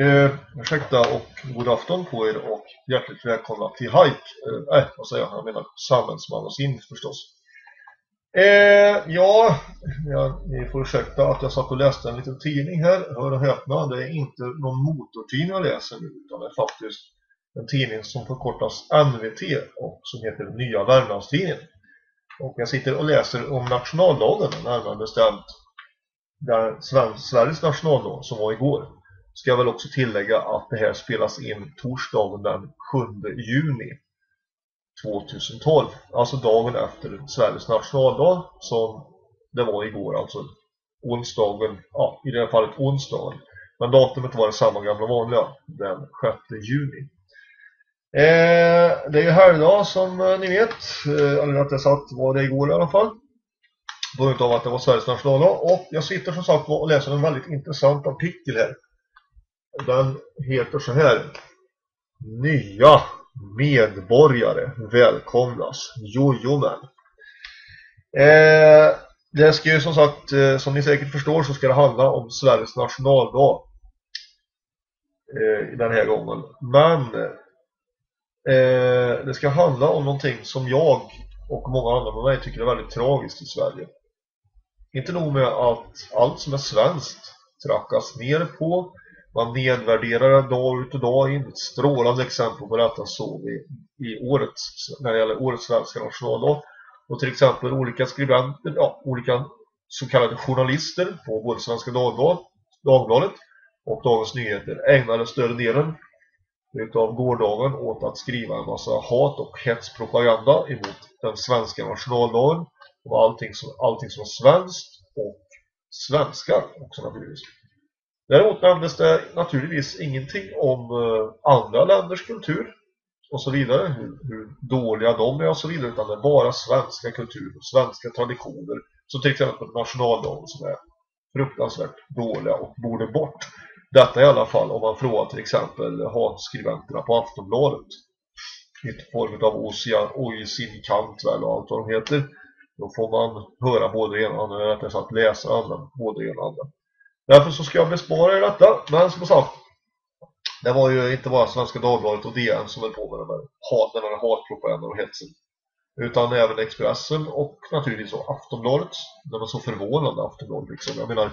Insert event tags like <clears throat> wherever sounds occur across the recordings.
Eh, ursäkta och god afton på er och hjärtligt välkomna till Hike. Eh, äh, vad säger jag? Jag menar Samhällsmagasin förstås. Eh, ja, ja, ni får ursäkta att jag satt och läste en liten tidning här. Hör och häpna, det är inte någon motortidning jag läser nu utan det är faktiskt en tidning som förkortas NVT och som heter Nya Värmlandstidningen. Och jag sitter och läser om nationaldagen, närmare bestämt där Sveriges nationaldag som var igår. Ska jag väl också tillägga att det här spelas in torsdagen den 7 juni 2012. Alltså dagen efter Sveriges nationaldag som det var igår, alltså onsdagen, ja i det här fallet onsdagen. Men datumet var det samma gamla vanliga, den 6 juni. Eh, det är ju helgdag som eh, ni vet, eh, eller att jag satt var det igår i alla fall. På grund av att det var Sveriges nationaldag. Och jag sitter som sagt och läser en väldigt intressant artikel här. Den heter så här. Nya medborgare välkomnas. Jojomän. Eh, det ska ju som sagt, eh, som ni säkert förstår så ska det handla om Sveriges nationaldag. Eh, den här gången. Men eh, det ska handla om någonting som jag och många andra med mig tycker är väldigt tragiskt i Sverige. Inte nog med att allt som är svenskt trackas ner på man nedvärderar dag ut och dag in. Ett strålande exempel på detta såg vi i årets, när det gäller årets svenska nationaldag. Och till exempel olika skribenter, ja, olika så kallade journalister på både Svenska Dagblad, Dagbladet och Dagens Nyheter ägnade större delen utav gårdagen åt att skriva en massa hat och hetspropaganda emot den svenska nationaldagen och allting som, allting som är svenskt och svenskar också naturligtvis. Däremot nämndes det naturligtvis ingenting om eh, andra länders kultur och så vidare, hur, hur, dåliga de är och så vidare, utan det är bara svenska kultur och svenska traditioner, som till exempel nationaldagen som är fruktansvärt dåliga och borde bort. Detta i alla fall om man frågar till exempel hatskriventerna på Aftonbladet i form av Oisin Kant väl, och allt vad de heter. Då får man höra både det ena och andra, eller rättare sagt läsa både det ena och andra. Därför så ska jag bespara er detta. Men som sagt, det var ju inte bara Svenska Dagbladet och DN som höll på med den här, den här hatpropagandan och hetsen. Utan även Expressen och naturligtvis så Aftonbladet. de var så förvånande Aftonbladet liksom. Jag menar,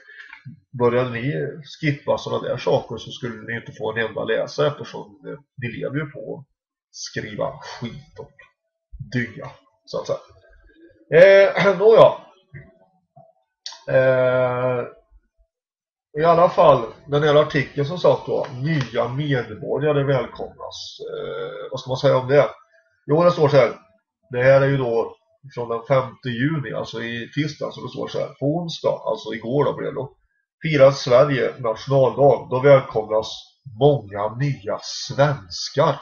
<clears throat> började ni skippa sådana där saker så skulle ni inte få en enda läsare, eftersom ni lever ju på att skriva skit och dygga, så att säga. Eh, <clears throat> nåja. Eh, i alla fall, den här artikeln som sagt då, nya medborgare välkomnas. Eh, vad ska man säga om det? Jo, det står så här. Det här är ju då från den 5 juni, alltså i tisdag, så det står så här. På onsdag, alltså igår då blev det då, firar Sverige nationaldag. Då välkomnas många nya svenskar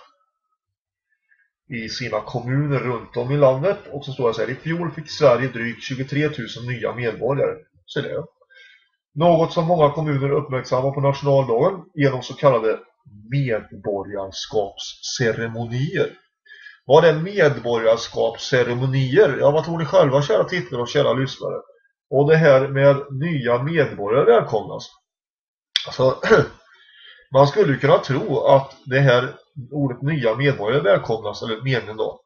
i sina kommuner runt om i landet. Och så står det så här, i fjol fick Sverige drygt 23 000 nya medborgare. Så det något som många kommuner uppmärksammar på nationaldagen genom så kallade medborgarskapsceremonier. Vad är medborgarskapsceremonier? Ja, vad tror ni själva kära tittare och kära lyssnare? Och det här med nya medborgare välkomnas. Alltså, <clears throat> man skulle kunna tro att det här ordet nya medborgare välkomnas, eller meningen då,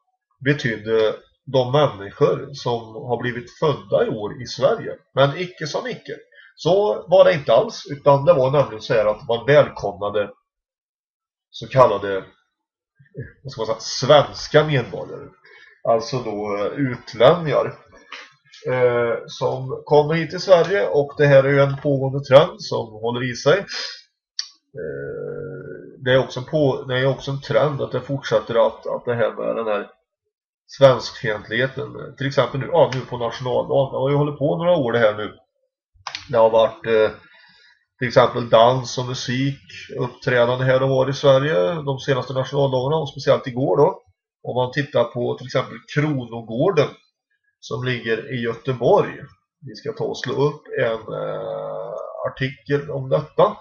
betydde de människor som har blivit födda i år i Sverige. Men icke som icke. Så var det inte alls, utan det var nämligen så här att man välkomnade så kallade vad ska man säga, svenska medborgare. Alltså då eh, utlänningar eh, som kommer hit till Sverige och det här är ju en pågående trend som håller i sig. Eh, det, är också en på, det är också en trend att det fortsätter att, att det här med den här svenskfientligheten, eh, till exempel nu, ja, nu på nationaldagen, det har ju hållit på några år det här nu det har varit eh, till exempel dans och musik uppträdande här och var i Sverige de senaste nationaldagarna och speciellt igår då. Om man tittar på till exempel Kronogården som ligger i Göteborg. Vi ska ta och slå upp en eh, artikel om detta.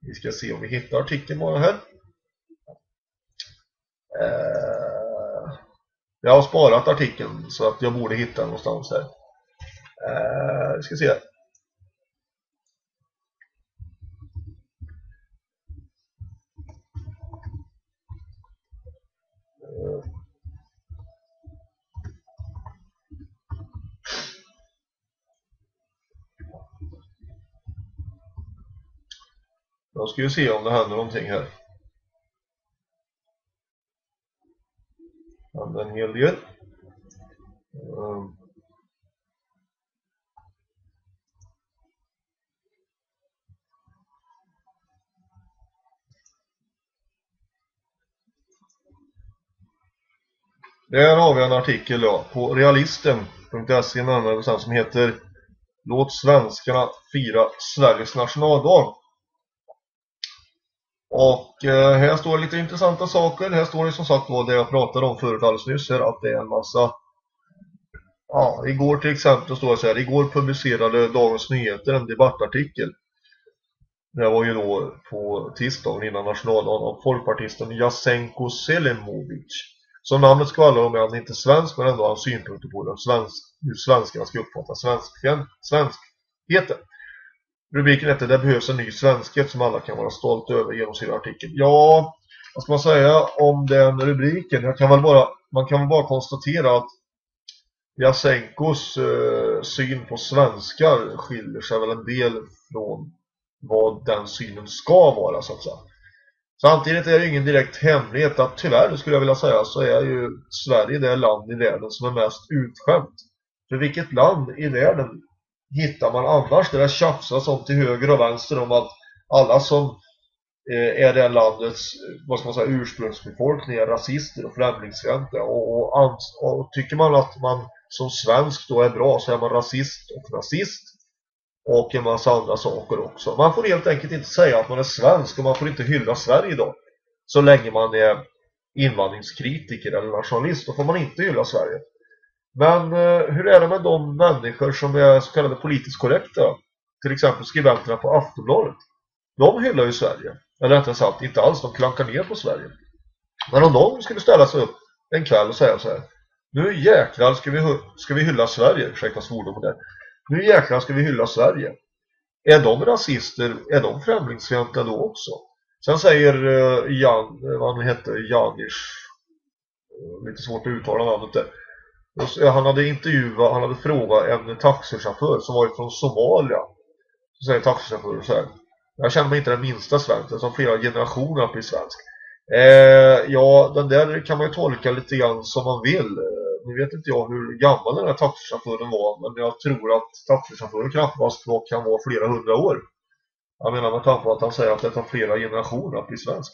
Vi ska se om vi hittar artikeln bara här. Eh, jag har sparat artikeln så att jag borde hitta den någonstans här. Eh, vi ska se. Jag ska ju se om det händer någonting här. Det händer en hel del. Um. Där har vi en artikel då, på realisten.se som heter Låt svenskarna fira Sveriges nationaldag. Och eh, här står lite intressanta saker. Här står det som sagt då det jag pratade om förut alldeles nyss här, att det är en massa Ja, igår till exempel står det så här, igår publicerade Dagens Nyheter en debattartikel. Det var ju då på tisdagen innan nationaldagen av folkpartisten Jasenko Selimovic. Som namnet skvallrar om är han inte svensk men ändå har han synpunkter på den svensk, hur svenskarna ska uppfatta svensk, svenskheten. Rubriken heter Det behövs en ny svenskhet som alla kan vara stolta över genom sin artikel. Ja, vad ska man säga om den rubriken? Jag kan väl bara, man kan väl bara konstatera att Jasenkos eh, syn på svenskar skiljer sig väl en del från vad den synen ska vara så att säga. Samtidigt är det ingen direkt hemlighet att tyvärr skulle jag vilja säga så är ju Sverige det land i världen som är mest utskämt. För vilket land i världen hittar man annars där det tjafsas om till höger och vänster om att alla som eh, är det landets vad ska man säga, ursprungsbefolkning är rasister och främlingsfientliga och, och, och tycker man att man som svensk då är bra så är man rasist och nazist och en massa andra saker också. Man får helt enkelt inte säga att man är svensk och man får inte hylla Sverige då. Så länge man är invandringskritiker eller nationalist, då får man inte hylla Sverige. Men eh, hur är det med de människor som är så kallade politiskt korrekta? Till exempel skribenterna på Aftonbladet. De hyllar ju Sverige. Eller rättare sagt, inte alls, de klankar ner på Sverige. Men om de skulle ställa sig upp en kväll och säga så här Nu jäklar ska vi, ska vi hylla Sverige, ursäkta svordomen där nu jäklar ska vi hylla Sverige. Är de rasister, är de främlingsfientliga då också? Sen säger eh, Jan, eh, vad han heter, Janisch. lite svårt att uttala namnet där. Han hade intervjuat, han hade frågat en taxichaufför som var från Somalia. Så säger taxichauffören så här. Jag känner mig inte den minsta svensk, som flera generationer att bli svensk. Eh, ja, den där kan man ju tolka lite grann som man vill. Eh, nu vet inte jag hur gammal den här taxichauffören var men jag tror att taxichauffören knappast kan vara flera hundra år. Jag menar med tanke på att han säger att det tar flera generationer att bli svensk.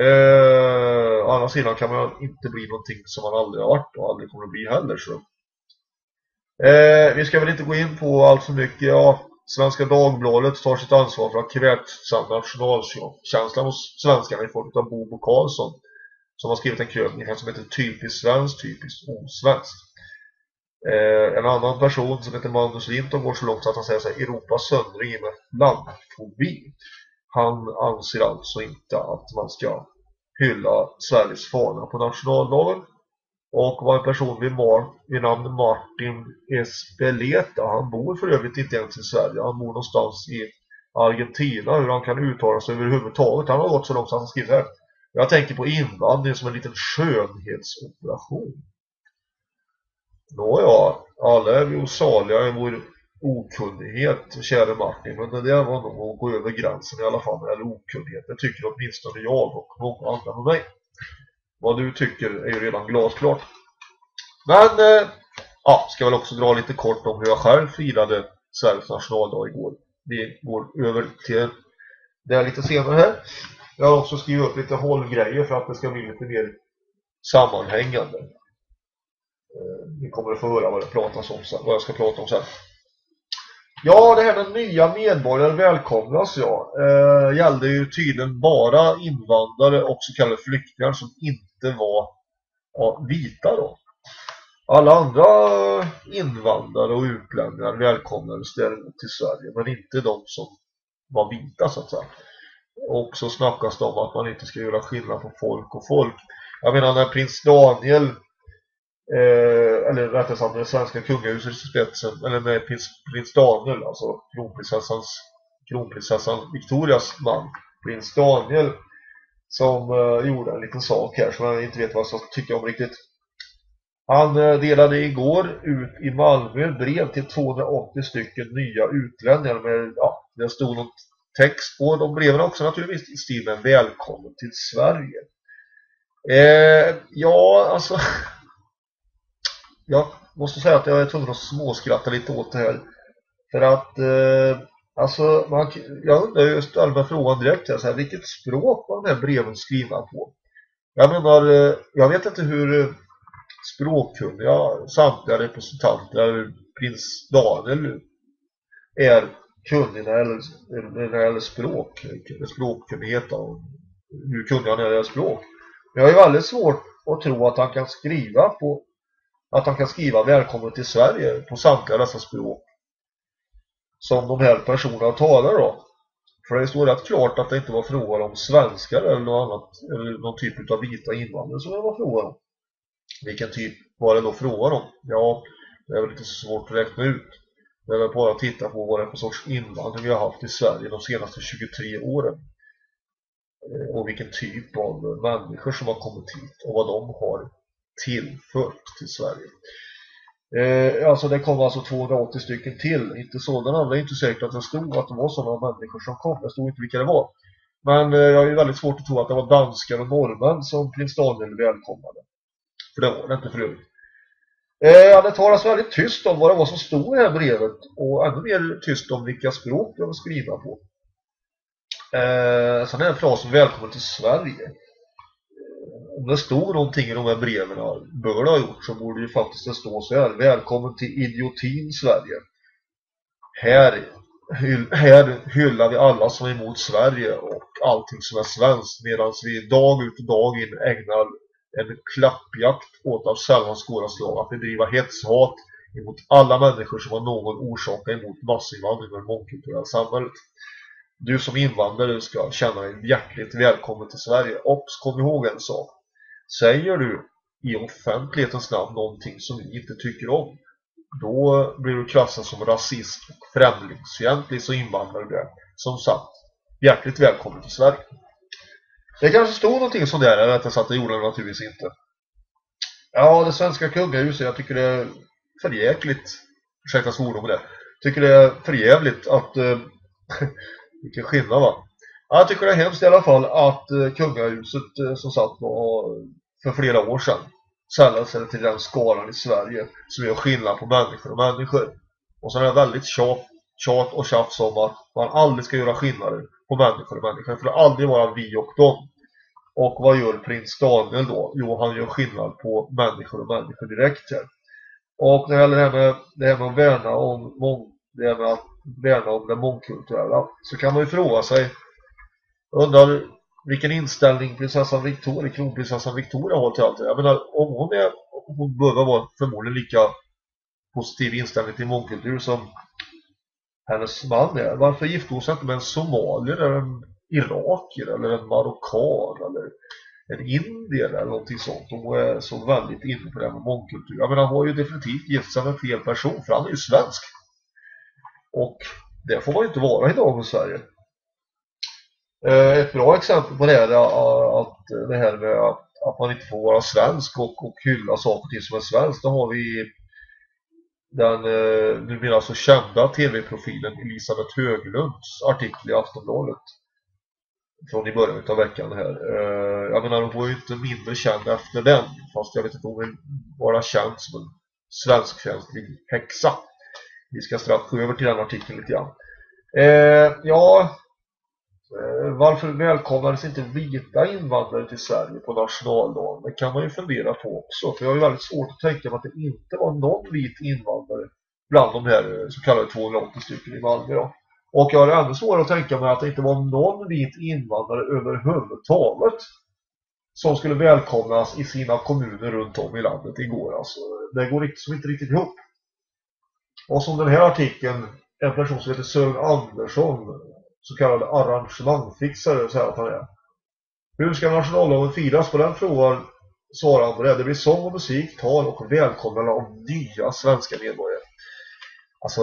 Eh, å andra sidan kan man inte bli någonting som man aldrig har varit och aldrig kommer att bli heller. Så. Eh, vi ska väl inte gå in på allt för mycket. Ja, Svenska Dagbladet tar sitt ansvar för att kvärt nationalkänslan hos svenskarna i form av Bobo Karlsson som har skrivit en krönika som heter Typiskt svenskt, typiskt osvenskt. Eh, en annan person som heter Magnus Linton går så långt att han säger sig Europas söndring med landfobi. Han anser alltså inte att man ska hylla Sveriges fana på nationaldagen. Och var en person vid, Mar vid namn Martin Espeleta. Han bor för övrigt inte ens i Sverige. Han bor någonstans i Argentina. Hur han kan uttala sig överhuvudtaget. Han har gått så långt att han skriver här. Jag tänker på invandring som en liten skönhetsoperation. Nåja, alla är vi osaliga i vår okunnighet, käre Martin. Men det där var nog att gå över gränsen i alla fall eller okunnighet. Det tycker åtminstone jag och många andra med mig. Vad du tycker är ju redan glasklart. Men, eh, ja, ska väl också dra lite kort om hur jag själv firade Sveriges nationaldag igår. Vi går över till det lite senare här. Jag har också skrivit upp lite hållgrejer för att det ska bli lite mer sammanhängande. Eh, ni kommer att få höra vad, det pratas om sen, vad jag ska prata om sen. Ja, det här med nya medborgare välkomnas ja. Eh, gällde ju tydligen bara invandrare och så kallade flyktingar som inte var ja, vita då. Alla andra invandrare och utlänningar välkomnades däremot till Sverige men inte de som var vita så att säga. Och så snackas det om att man inte ska göra skillnad på folk och folk. Jag menar när prins Daniel eh, eller rättare sagt det svenska kungahuset i spetsen eller med prins, prins Daniel alltså kronprinsessans kronprinsessan Victorias man prins Daniel som eh, gjorde en liten sak här som jag inte vet vad jag ska tycka om riktigt. Han eh, delade igår ut i Malmö brev till 280 stycken nya utlänningar med, ja, det stod något text på de breven också naturligtvis i stil med välkommen till Sverige. Eh, ja, alltså <laughs> jag måste säga att jag är tvungen att småskratta lite åt det här. För att eh, alltså man, jag undrar just allmän mig frågan direkt här, så här, vilket språk var de här breven skrivna på? Jag menar, eh, jag vet inte hur eh, språkkunniga samtliga representanter prins Daniel är kunnig när det gäller, språk, språkkunnighet och hur kunnig han är i språk. Men jag har ju väldigt svårt att tro att han kan skriva på att han kan skriva välkommen till Sverige på samtliga dessa språk som de här personerna talar då. För det står rätt klart att det inte var frågan om svenskar eller något annat eller någon typ av vita invandrare som det var frågan om. Vilken typ var det då frågan om? Ja, det är väl lite svårt att räkna ut. Det är väl bara att titta på vad det är för sorts invandring vi har haft i Sverige de senaste 23 åren. Eh, och vilken typ av människor som har kommit hit och vad de har tillfört till Sverige. Eh, alltså det kom alltså 280 stycken till, inte sådana, det är inte säkert att det stod att det var sådana människor som kom, det stod inte vilka det var. Men eh, jag är väldigt svårt att tro att det var danskar och norrmän som prins Daniel välkomnade. För det var det inte för övrigt. Eh, det talas väldigt tyst om vad det var som stod i det här brevet och ännu mer tyst om vilka språk det var skrivna på. Eh, sen är en fras som välkommen till Sverige om det stod någonting i de här breven bör det ha gjort så borde det faktiskt det stå så här Välkommen till idiotin Sverige här, hyll, här hyllar vi alla som är emot Sverige och allting som är svenskt medan vi dag ut och dag in ägnar en klappjakt åt av sällan skåra slag att bedriva hetshat emot alla människor som har någon orsak emot massinvandring och mångkulturella samhället. Du som invandrare ska känna dig hjärtligt välkommen till Sverige. Och kom ihåg en sak. Säger du i offentlighetens namn någonting som vi inte tycker om då blir du klassad som rasist och främlingsfientlig så invandrar du det. Som sagt, hjärtligt välkommen till Sverige. Det kanske stod någonting sånt där, eller rättare sagt det gjorde det naturligtvis inte. Ja, det svenska kungahuset, jag tycker det är förjäkligt, ursäkta svordom det, tycker det är förjävligt att, eh, <laughs> vilken skillnad va? Jag tycker det är hemskt i alla fall att eh, kungahuset eh, som sagt var eh, för flera år sedan sällade sig till den skalan i Sverige som gör skillnad på människor och människor. Och så är det väldigt tjat, tjat och tjafs om att man aldrig ska göra skillnader på människor och människor. för Det aldrig vara vi och dem. Och vad gör prins Daniel då? Jo, han gör skillnad på människor och människor direkt här. Och när det gäller det här med, det här med att värna om, det här med att värna om det mångkulturella så kan man ju fråga sig undrar vilken inställning prinsessan Victoria, kronprinsessan Victoria har till allt det. Jag menar, om hon är, hon behöver vara förmodligen lika positiv inställning till mångkultur som hennes man är. Varför gifte hon sig inte med en somalier eller en irakier eller en marockan eller en indier eller någonting sånt. Hon är så väldigt inne på det här med mångkultur. Jag menar, hon har ju definitivt gift sig med fel person för han är ju svensk. Och det får man ju inte vara i dagens Sverige. Eh, ett bra exempel på det är att det här med att man inte får vara svensk och, och hylla saker och ting som är svenskt. Då har vi den eh, numera så alltså kända tv-profilen Elisabeth Höglunds artikel i Aftonbladet från i början av veckan här. Eh, jag menar, hon var ju inte mindre känd efter den fast jag vet inte om hon vill vara känd som en svenskfientlig häxa. Vi ska strax gå över till den artikeln lite grann. ja, Eh, varför välkomnades inte vita invandrare till Sverige på nationaldagen? Det kan man ju fundera på också. För jag har ju väldigt svårt att tänka mig att det inte var någon vit invandrare bland de här eh, så kallade 280 stycken i Malmö. då. Och jag har ännu svårare att tänka mig att det inte var någon vit invandrare överhuvudtaget som skulle välkomnas i sina kommuner runt om i landet igår. Alltså, det går liksom inte riktigt ihop. Och som den här artikeln, en person som heter Sören Andersson så kallad arrangemangfixare säger att han är. Hur ska nationaldagen firas? På den frågan svarar han på det. Det blir sång och musik, tal och välkomnande av nya svenska medborgare. Alltså,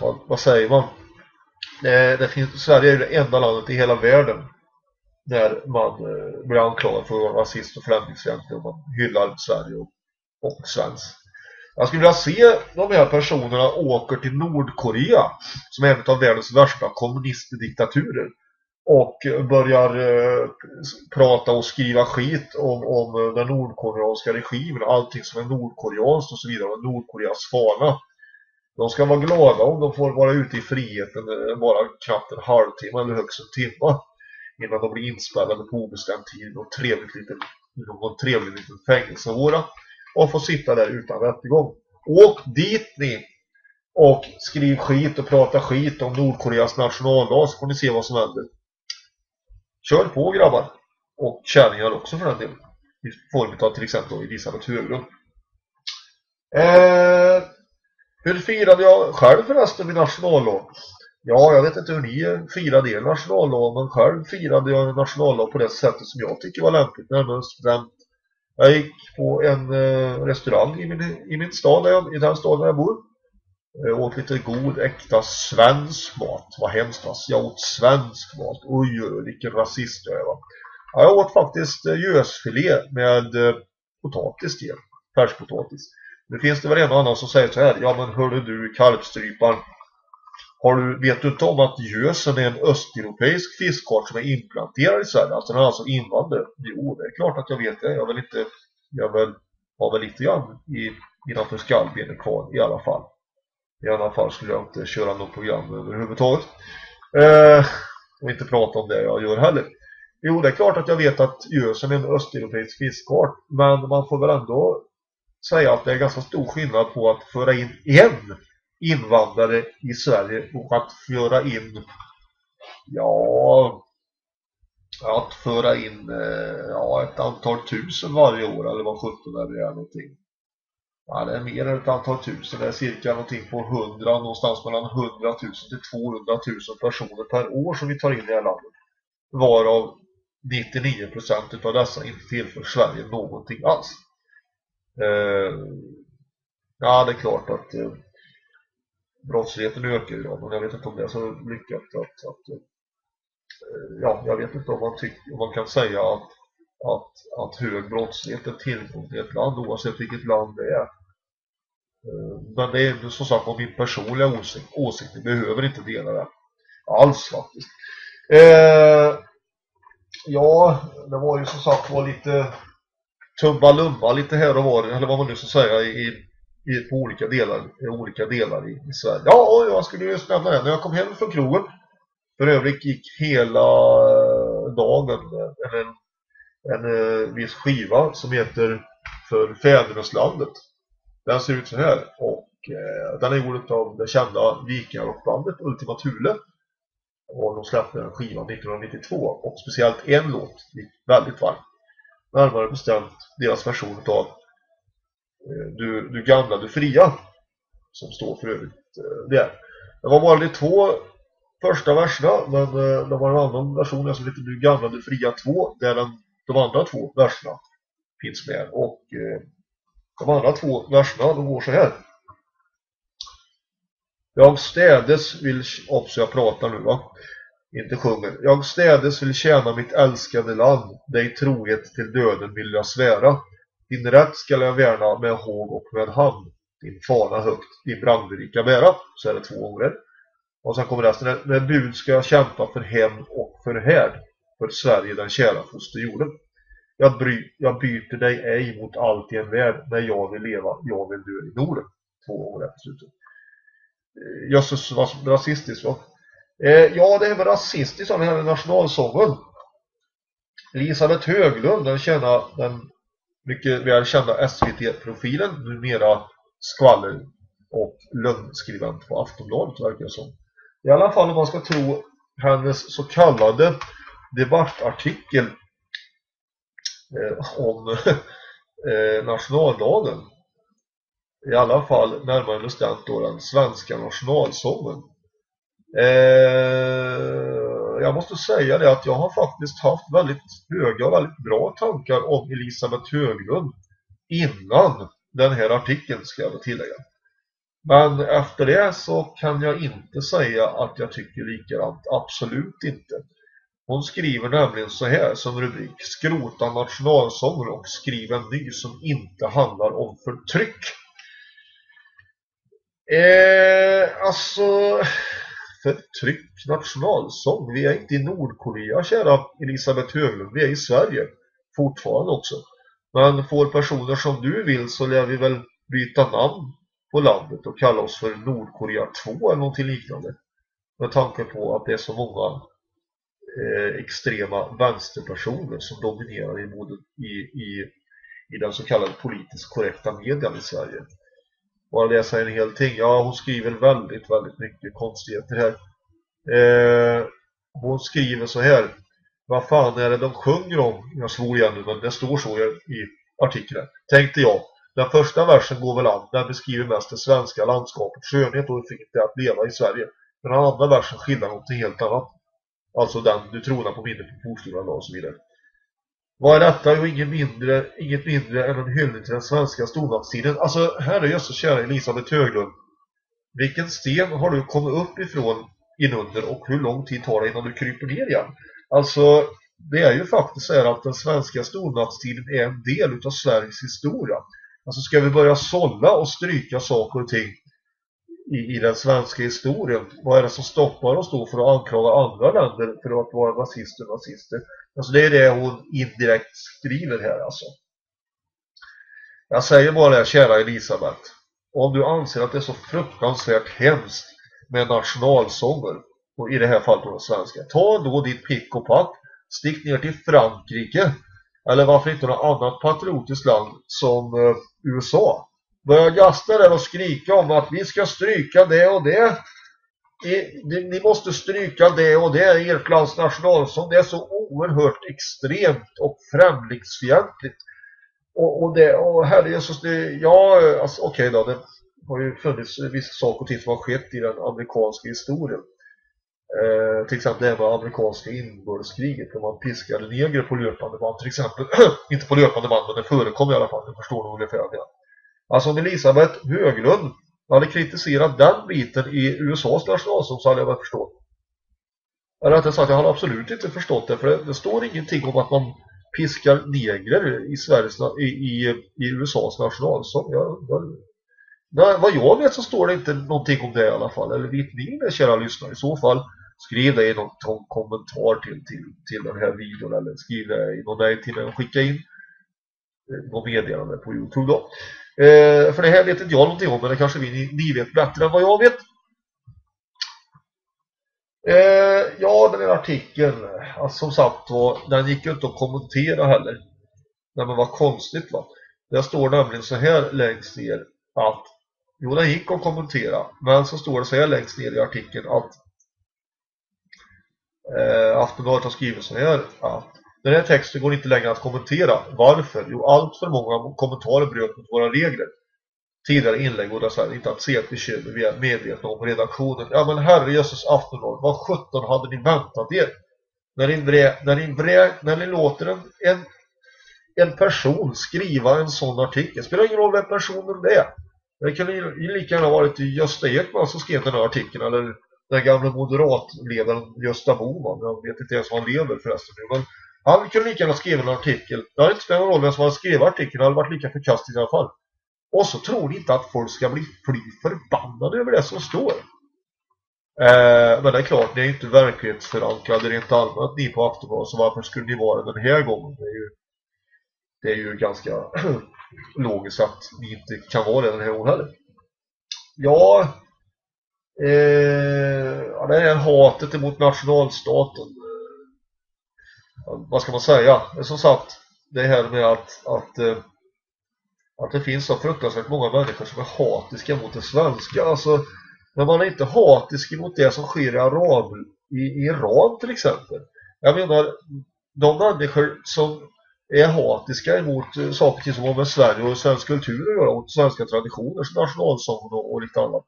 vad, vad säger man? Det, det finns, Sverige är det enda landet i hela världen där man eh, blir anklagad för att vara rasist och främlingsfientlig och man hyllar Sverige och, och svensk. Jag skulle vilja se de här personerna åker till Nordkorea som är en av världens värsta kommunistdiktaturer och börjar eh, prata och skriva skit om, om den nordkoreanska regimen, allting som är nordkoreanskt och så vidare, och Nordkoreas fana. De ska vara glada om de får vara ute i friheten eh, bara knappt en halvtimme eller högst en timme innan de blir inspärrade på obestämd tid och trevligt liten, någon trevlig liten fängelsevåra och få sitta där utan rättegång. Åk dit ni och skriv skit och prata skit om Nordkoreas nationaldag så får ni se vad som händer. Kör på grabbar. Och kärringar också för den delen. I form av till exempel Elisabeth Höglund. Eh, hur firade jag själv förresten min nationaldag? Ja, jag vet inte hur ni firade er nationaldag, men själv firade jag nationaldag på det sättet som jag tycker var lämpligt. Nämligen student. Jag gick på en eh, restaurang i min, i min stad, där jag, i den staden där jag bor. Jag åt lite god, äkta svensk mat. Vad hemskt alltså. Jag åt svensk mat. Oj, oj, vilken rasist jag är va. Ja, jag åt faktiskt eh, gösfilé med potatis till. Färskpotatis. Nu finns det väl en och annan som säger så här. Ja men hörde du kalvstryparen. Har du, vet du inte om att gösen är en östeuropeisk fiskart som är implanterad i Sverige? Alltså den är alltså invandrare. Jo, det är klart att jag vet det. Jag vill inte, jag vill, har väl lite grann i, innanför skallbenet kvar i alla fall. I alla fall skulle jag inte köra något program överhuvudtaget. Eh, och inte prata om det jag gör heller. Jo, det är klart att jag vet att gösen är en östeuropeisk fiskart. Men man får väl ändå säga att det är ganska stor skillnad på att föra in en invandrare i Sverige och att föra in ja att föra in eh, ja, ett antal tusen varje år eller vad sjutton eller det är någonting. Ja, det är mer än ett antal tusen. Det är cirka någonting på 100, någonstans mellan 100 000 till 200 000 personer per år som vi tar in i det här landet. Varav 99% av dessa inte tillför Sverige någonting alls. Eh, ja, det är klart att eh, brottsligheten ökar idag, men jag vet inte om det är så lyckat att, att eh, ja, jag vet inte om man, tycker, om man kan säga att att, att hög brottslighet är tillgång till ett land oavsett vilket land det är. Eh, men det är som sagt min personliga åsikt. Åsikt, behöver inte dela det. Alls faktiskt. Eh, ja, det var ju som sagt var lite tumbalumba lite här och var, eller vad man nu ska säga, i, i, på olika delar, i olika delar i, i Sverige. Ja, jag skulle just nämna det. När jag kom hem från krogen, för övrigt gick hela eh, dagen, en, en en viss skiva som heter För fäderneslandet. Den ser ut så här och eh, den är gjord av det kända vikingarockbandet Ultima Thule. Och de släppte den skivan 1992 och speciellt en låt gick väldigt varmt. Närmare bestämt deras version av Eh, du, du gamla, du fria som står för övrigt eh, där. Det var bara de två första verserna men eh, det var en annan version alltså som heter Du gamla, du fria 2 där den de andra två verserna finns med. Och de andra två verserna de går så här. Jag städes vill, oh, också jag pratar nu va, inte sjunger. Jag städes vill tjäna mitt älskade land, dig trohet till döden vill jag svära. Din rätt skall jag värna med håg och med hand, din fana högt, din brandrika bära. Så är det två gånger. Och sen kommer resten, med bud ska jag kämpa för hem och för härd för Sverige den kära fosterjorden. Jag, bry, jag byter dig ej mot allt i en värld när jag vill leva, jag vill dö i Norden. Två år efter slutet. Eh, Jösses, vad rasistiskt va? Eh, ja, det är väl rasistiskt som den här nationalsången. Elisabeth Höglund, den kända, den mycket väl kända SVT-profilen, numera skvaller och lögnskribent på Aftonbladet verkar det som. I alla fall om man ska tro hennes så kallade debattartikel eh, om <laughs> eh, nationaldagen. I alla fall närmare bestämt då den svenska nationalsången. Eh, jag måste säga det att jag har faktiskt haft väldigt höga och väldigt bra tankar om Elisabeth Höglund innan den här artikeln ska jag tillägga. Men efter det så kan jag inte säga att jag tycker likadant. Absolut inte. Hon skriver nämligen så här som rubrik Skrota nationalsånger och skriv en ny som inte handlar om förtryck. Eh, alltså, förtryck, nationalsång. Vi är inte i Nordkorea, kära Elisabeth Höglund. Vi är i Sverige. Fortfarande också. Men får personer som du vill så lär vi väl byta namn på landet och kalla oss för Nordkorea 2 eller någonting liknande. Med tanke på att det är så många eh, extrema vänsterpersoner som dominerar i, i, i, i den så kallade politiskt korrekta medien i Sverige. Bara läsa en hel ting. Ja, hon skriver väldigt, väldigt mycket konstigheter här. Eh, hon skriver så här. Vad fan är det de sjunger om? Jag svor igen nu, men det står så i artikeln. Tänkte jag. Den första versen går väl an. Den beskriver mest det svenska landskapets skönhet och hur fint det är att leva i Sverige. Men den andra versen skildrar något helt annat. Alltså den du tronar på minnet på porstolen och så vidare. Vad är detta? Jo, inget mindre, inget mindre än en hyllning till den svenska stormaktstiden. Alltså, här är så kära Elisabeth Höglund. Vilken sten har du kommit upp ifrån inunder och hur lång tid tar det innan du kryper ner igen? Alltså, det är ju faktiskt så att den svenska stormaktstiden är en del av Sveriges historia. Alltså ska vi börja sålla och stryka saker och ting i, i den svenska historien. Vad är det som stoppar oss då för att anklaga andra länder för att vara nazister och nazister? Alltså det är det hon indirekt skriver här alltså. Jag säger bara det, kära Elisabeth. Om du anser att det är så fruktansvärt hemskt med nationalsånger, och i det här fallet på svenska, ta då ditt pick och pack, stick ner till Frankrike, eller varför inte något annat patriotiskt land som eh, USA börja gasta där och skrika om att vi ska stryka det och det. Ni måste stryka det och det i ert lands nationalsång. Det är så oerhört extremt och främlingsfientligt. Och, och, det, och herre Jesus, det, ja, alltså, okej okay då, det har ju funnits vissa saker och ting som har skett i den amerikanska historien. Eh, till exempel det med amerikanska inbördeskriget när man piskade negrer på löpande band till exempel. <clears throat> Inte på löpande band men det förekom i alla fall, det förstår nog ungefär det. Alltså om Elisabeth Höglund hade kritiserat den biten i USAs nationalsång så hade jag väl förstått. Eller rättare sagt, jag hade absolut inte förstått det för det, det står ingenting om att man piskar negrer i, Sveriges, i, i, i USAs nationalsång. Jag, jag, nej, vad jag vet så står det inte någonting om det i alla fall. Eller vet ni det kära lyssnare? I så fall skriv det i någon, någon kommentar till, till, till den här videon eller skriv det i någon mejl till den skicka in eh, något meddelande på Youtube då. Eh, för det här vet inte jag någonting om, men det kanske vi, ni, vet bättre än vad jag vet. Eh, ja, den här artikeln, alltså, som sagt var, den gick ju inte att kommentera heller. Nej, men vad konstigt va. Det står nämligen så här längst ner att, jo den gick att kommentera, men så står det så här längst ner i artikeln att eh, Aftonbladet har skrivit så här att den här texten går inte längre att kommentera. Varför? Jo, allt för många kommentarer bröt mot våra regler. Tidigare inlägg går det inte att se ett bekymmer vi är medvetna om redaktionen. Ja men herre Jesus Aftonblad, vad sjutton hade ni väntat er? När ni, vrä, när ni, vrä, när ni låter en, en, en person skriva en sån artikel. Det spelar ingen roll vem personen det är. Det kan ju lika gärna varit Gösta Ekman som skrev den här artikeln eller den gamla moderatledaren Gösta Boman. Jag vet inte ens om han lever förresten nu. Men han kunde lika gärna skriva en artikel. Det hade inte spelat någon roll vem som hade skrivit artikeln. Det hade varit lika förkastigt i alla fall. Och så tror ni inte att folk ska bli fly förbannade över det som står. Eh, men det är klart, ni är inte verklighetsförankrade rent allmänt ni på Aftonbladet. Så varför skulle ni vara den här gången? Det är ju, det är ju ganska <clears throat> logiskt att ni inte kan vara det den här gången heller. Ja, eh, det är hatet emot nationalstaten vad ska man säga? Som sagt det här med att, att, eh, att det finns så fruktansvärt många människor som är hatiska mot det svenska. Alltså, när man är inte hatisk mot det som sker i Arab, i, Iran till exempel. Jag menar, de människor som är hatiska emot eh, saker som har med Sverige och svensk kultur att göra, och svenska traditioner som nationalsång och, och lite annat.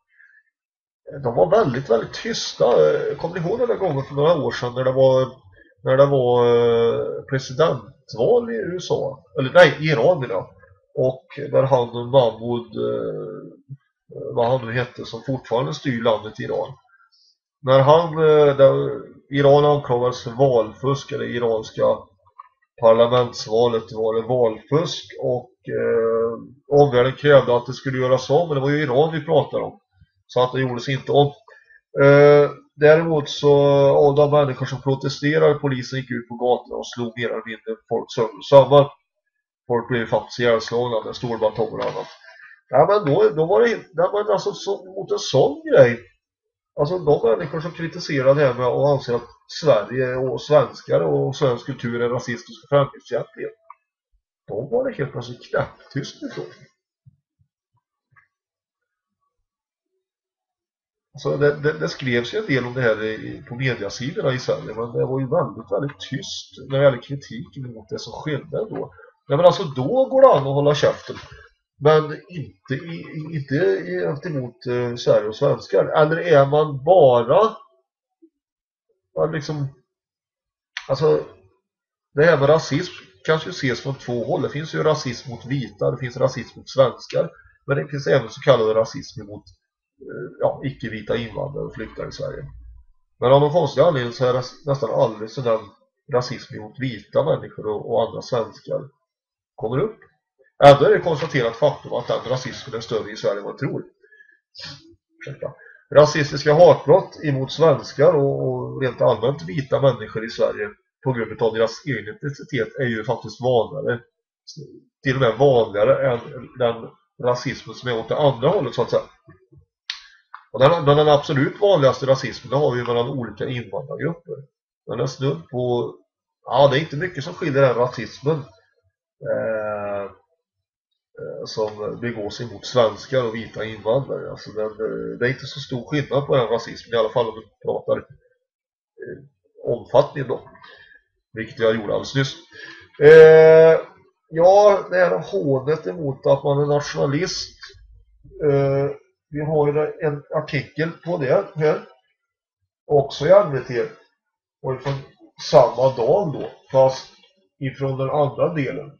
De var väldigt, väldigt tysta. Eh, kommer ni ihåg den där gången för några år sedan när det var när det var eh, presidentval i USA eller nej, Iran idag och där han Mahmoud eh, eh, vad han nu hette som fortfarande styr landet Iran. När han där Iran anklagades för valfusk eller iranska parlamentsvalet var det valfusk och eh, omvärlden krävde att det skulle göras om. Men det var ju Iran vi pratade om. Så att det gjordes inte om. Eh, däremot så, av de människor som protesterade, polisen gick ut på gatorna och slog mer eller mindre folk sönder samman. Folk blev faktiskt ihjälslagna med stålbatonger och annat. Ja men då, då var det, det var alltså så, mot en sån grej. Alltså de människor som kritiserar det här med och anser att Sverige och svenskar och svensk kultur är rasistisk och främlingsfientlig. de var det helt plötsligt knäpptyst ifrån. Alltså det, det, det, skrevs ju en del om det här i, på mediasidorna i Sverige men det var ju väldigt, väldigt tyst när det gäller kritiken mot det som skedde då. Ja, men alltså då går det an att hålla käften. Men inte, inte gentemot eh, Sverige och svenskar. Eller är man bara liksom alltså det här med rasism kanske ses från två håll. Det finns ju rasism mot vita, det finns rasism mot svenskar. Men det finns även så kallad rasism mot Eh, ja, icke-vita invandrare och flyktingar i Sverige. Men av någon konstig anledning så är det nästan aldrig sådan rasism mot vita människor och, och andra svenskar kommer upp. Ändå är det konstaterat faktum att den rasismen är större i Sverige än man tror. Ursäkta. Rasistiska hatbrott emot svenskar och, och rent allmänt vita människor i Sverige på grund av deras egen etnicitet är ju faktiskt vanligare. Till och med vanligare än den rasismen som är åt det andra hållet så att säga. Och den, den absolut vanligaste rasismen det har vi mellan olika invandrargrupper. Den är snudd på... Ja, det är inte mycket som skiljer den rasismen. Eh, eh som begås emot svenskar och vita invandrare. Alltså den, eh, det är inte så stor skillnad på den rasismen, i alla fall om vi pratar eh, omfattning då. Vilket jag gjorde alldeles nyss. Eh, ja, det här hånet emot att man är nationalist. Eh, vi har ju en artikel på det här. Också i NVT. Och från samma dag då. Fast ifrån den andra delen.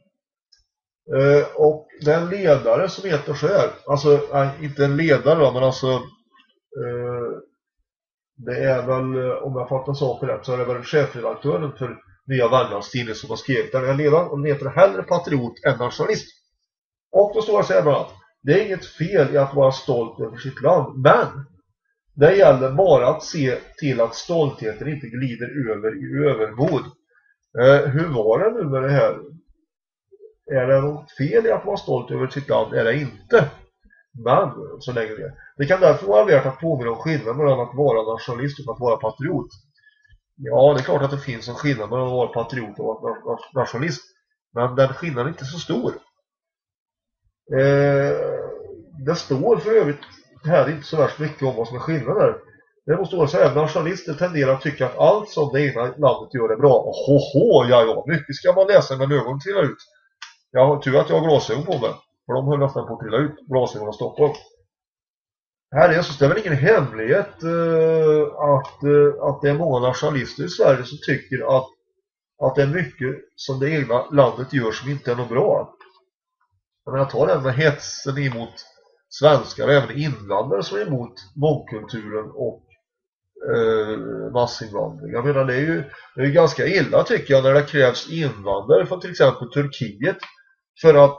Eh, och den ledare som heter så här, alltså inte en ledare då, men alltså eh, det är väl, om jag fattar saker rätt, så är det väl chefredaktören för Nya Värmlands tidning som har skrivit den här ledaren och den heter hellre patriot än nationalist. Och då står det så här bland annat, det är inget fel i att vara stolt över sitt land, men det gäller bara att se till att stoltheten inte glider över i övermod. Eh, hur var det nu med det här är det något fel i att vara stolt över sitt land? Är det inte. Men, så länge det Det kan därför vara värt att påminna om skillnaden mellan att vara nationalist och att vara patriot. Ja, det är klart att det finns en skillnad mellan att vara patriot och att vara nationalist. Men den skillnaden är inte så stor. Eh, det står för övrigt här inte så värst mycket om vad som är skillnader. Det måste vara så här, nationalister tenderar att tycka att allt som det ena landet gör är bra. Hoho, ja ja, mycket ska man läsa när ögonen trillar ut. Jag har tur att jag har glasögon på mig. För de höll nästan på att trilla ut. Glasögonen Stockholm. Här är så det är väl ingen hemlighet uh, att, uh, att det är många nationalister i Sverige som tycker att, att det är mycket som det egna landet gör som inte är något bra. Jag menar, ta den med hetsen emot svenskar och även invandrare som är emot mångkulturen och eh, massinvandring. Jag menar, det är ju det är ganska illa tycker jag när det krävs invandrare från till exempel Turkiet för att,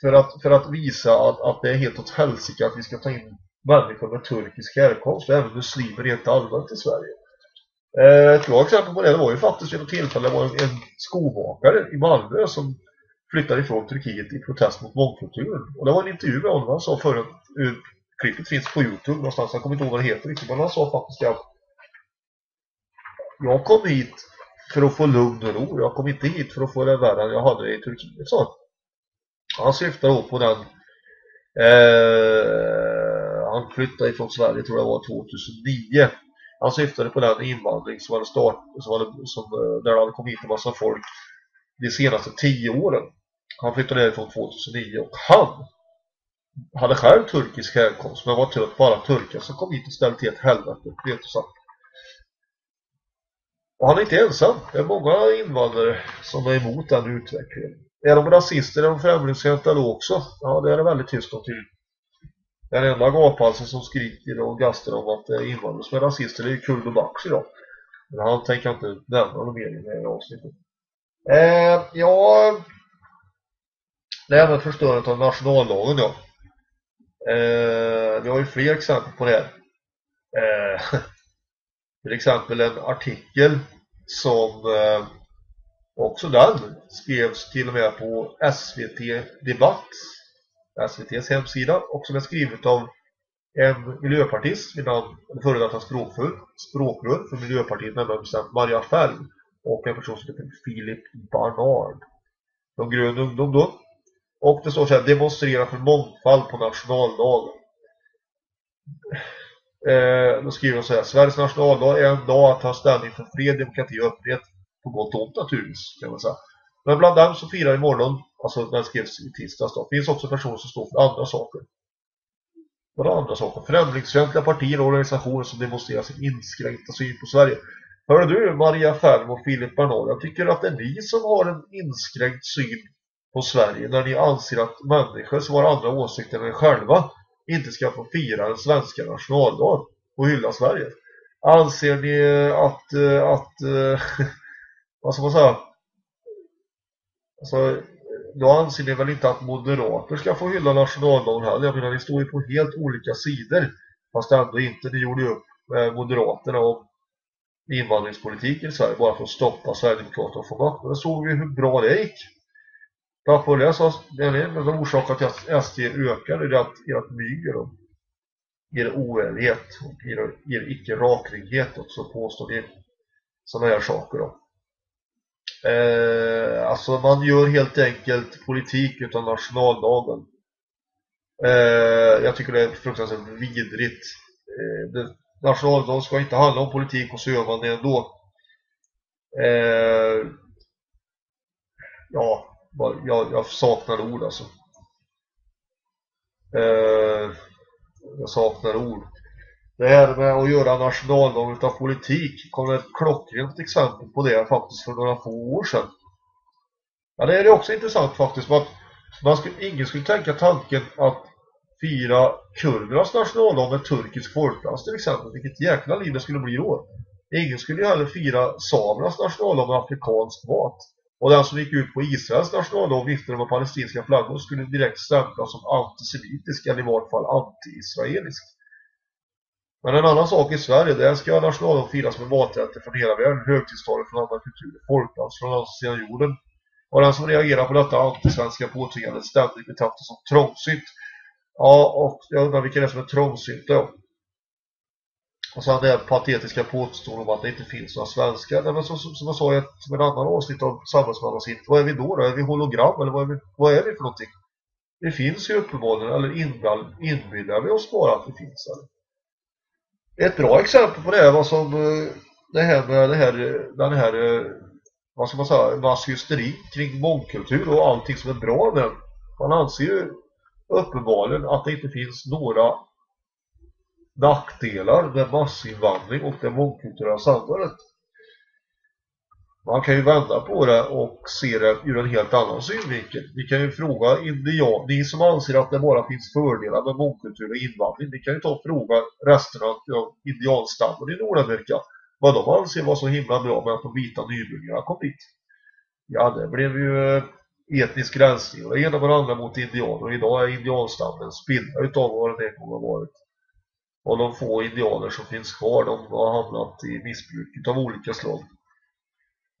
för att, för att visa att, att det är helt åt helsike att vi ska ta in människor med turkisk härkomst och även muslimer rent allmänt i Sverige. Eh, ett bra exempel på det, det var ju faktiskt vid ett tillfälle det var en, en skomakare i Malmö som flyttade ifrån Turkiet i protest mot mångkulturen. Och det var en intervju med honom, han sa förut, eh, klippet finns på Youtube någonstans, jag kommer inte ihåg vad det heter riktigt, men han sa faktiskt att jag kom hit för att få lugn och ro, jag kom inte hit för att få det värre än jag hade det i Turkiet, sa han. Syftar då på den eh, han flyttade ifrån Sverige tror jag var 2009 han syftade på den invandring som hade startat som hade, som, eh, där det hade kommit en massa folk de senaste tio åren han flyttade därifrån 2009 och han hade själv turkisk härkomst men var trött på alla turkar som kom hit och ställde till ett helvete vet du sagt. Och han är inte ensam. Det är många invandrare som är emot den utvecklingen. Är de rasister, och främlingsfientliga då också? Ja, det är det väldigt tyst om till. Den enda gaphalsen som skriker och gastar om att det är invandrare som är rasister det är ju och Bax idag. Men han tänker inte nämna något mer i det här avsnittet. Eh, ja, det här med förstörandet av nationaldagen, ja. Eh, vi har ju fler exempel på det här. Eh, <laughs> till exempel en artikel som eh, också den skrevs till och med på SVT Debatt, SVTs hemsida, och som är skrivet av en miljöpartist vid namn, före detta språkrör för Miljöpartiet, nämligen bestämt Maria Fäll och en person som heter Filip Barnard. De grön ungdom då. Och det står så här, demonstrera för mångfald på nationaldagen. Eh, då skriver de så här, Sveriges nationaldag är en dag att ta ställning för fred, demokrati och öppenhet. På gott och ont naturligtvis, kan man säga. Men bland dem som firar imorgon, alltså den skrevs i tisdags då, finns också personer som står för andra saker. Några andra saker? Främlingsfientliga partier och organisationer som demonstrerar sin inskränkta syn på Sverige. Hör du, Maria Färm och Filip Bernard, jag tycker att det är ni som har en inskränkt syn på Sverige när ni anser att människor som har andra åsikter än er själva inte ska få fira den svenska nationaldagen och hylla Sverige. Anser ni att, eh, att eh, <laughs> vad ska man säga alltså, då anser ni väl inte att moderater ska få hylla nationaldagen heller. Jag menar, ni står ju på helt olika sidor. Fast ändå inte. Ni gjorde ju upp med moderaterna om invandringspolitiken i Sverige bara för att stoppa Sverigedemokraterna från makten. Men såg vi hur bra det gick. Tack vare det så är det en av orsakerna till att SD ökar är att ert mygel och er oärlighet och er, er icke-rakringhet och så påstår ni sådana här saker då. Eh, alltså man gör helt enkelt politik utan nationaldagen. Eh, jag tycker det är fruktansvärt vidrigt. Eh, det, nationaldagen ska inte handla om politik och så gör man det ändå. Eh, ja, jag, jag saknar ord alltså. Eh, jag saknar ord. Det här med att göra nationaldagen utav politik kom ett klockrent exempel på det faktiskt för några få år sedan. Ja, det är också intressant faktiskt. Att man skulle, ingen skulle tänka tanken att fira kurdernas nationaldag med turkisk folkdans till exempel. Vilket jäkla liv det skulle bli då. Ingen skulle ju heller fira samernas nationaldag med afrikansk mat. Och den som gick ut på Israels nationaldag och viftade med palestinska flaggor skulle direkt stämplas som antisemitisk eller i vart fall anti-israelisk. Men en annan sak i Sverige, där ska nationaldagen firas med maträtter från hela världen, högtidsdagar från andra kulturer, folkdans från andra sidan jorden. Och den som reagerar på detta antisvenska påtvingande ständigt betraktas som trångsynt. Ja, och jag undrar vilka det är som är trångsynta då. Och sen det patetiska påståendet om att det inte finns några svenskar. Nej, men som, som jag sa i ett, med annan avsnitt av samhällsmannasitt, vad är vi då, då? Är vi hologram eller vad är vi, vad är vi för någonting? Det finns ju uppenbarligen, eller inbillar vi oss bara att det finns. Eller? Ett bra exempel på det är vad som eh, det här med det här, den här eh, vad ska man säga, mass hysteri kring mångkultur och allting som är bra med man anser ju uppenbarligen att det inte finns några nackdelar med massinvandring och det mångkulturella samhället. Man kan ju vända på det och se det ur en helt annan synvinkel. Vi kan ju fråga indian, ni som anser att det bara finns fördelar med mångkultur och invandring. Ni kan ju ta och fråga resten av indianstammen i Nordamerika vad de anser var så himla bra med att de vita nybyggarna kom dit. Ja, det blev ju eh, etnisk gränsning och det ena varandra mot indianer och idag är indianstammen spillra utav vad den en gång har varit. Och de få indianer som finns kvar de har hamnat i missbruk av olika slag.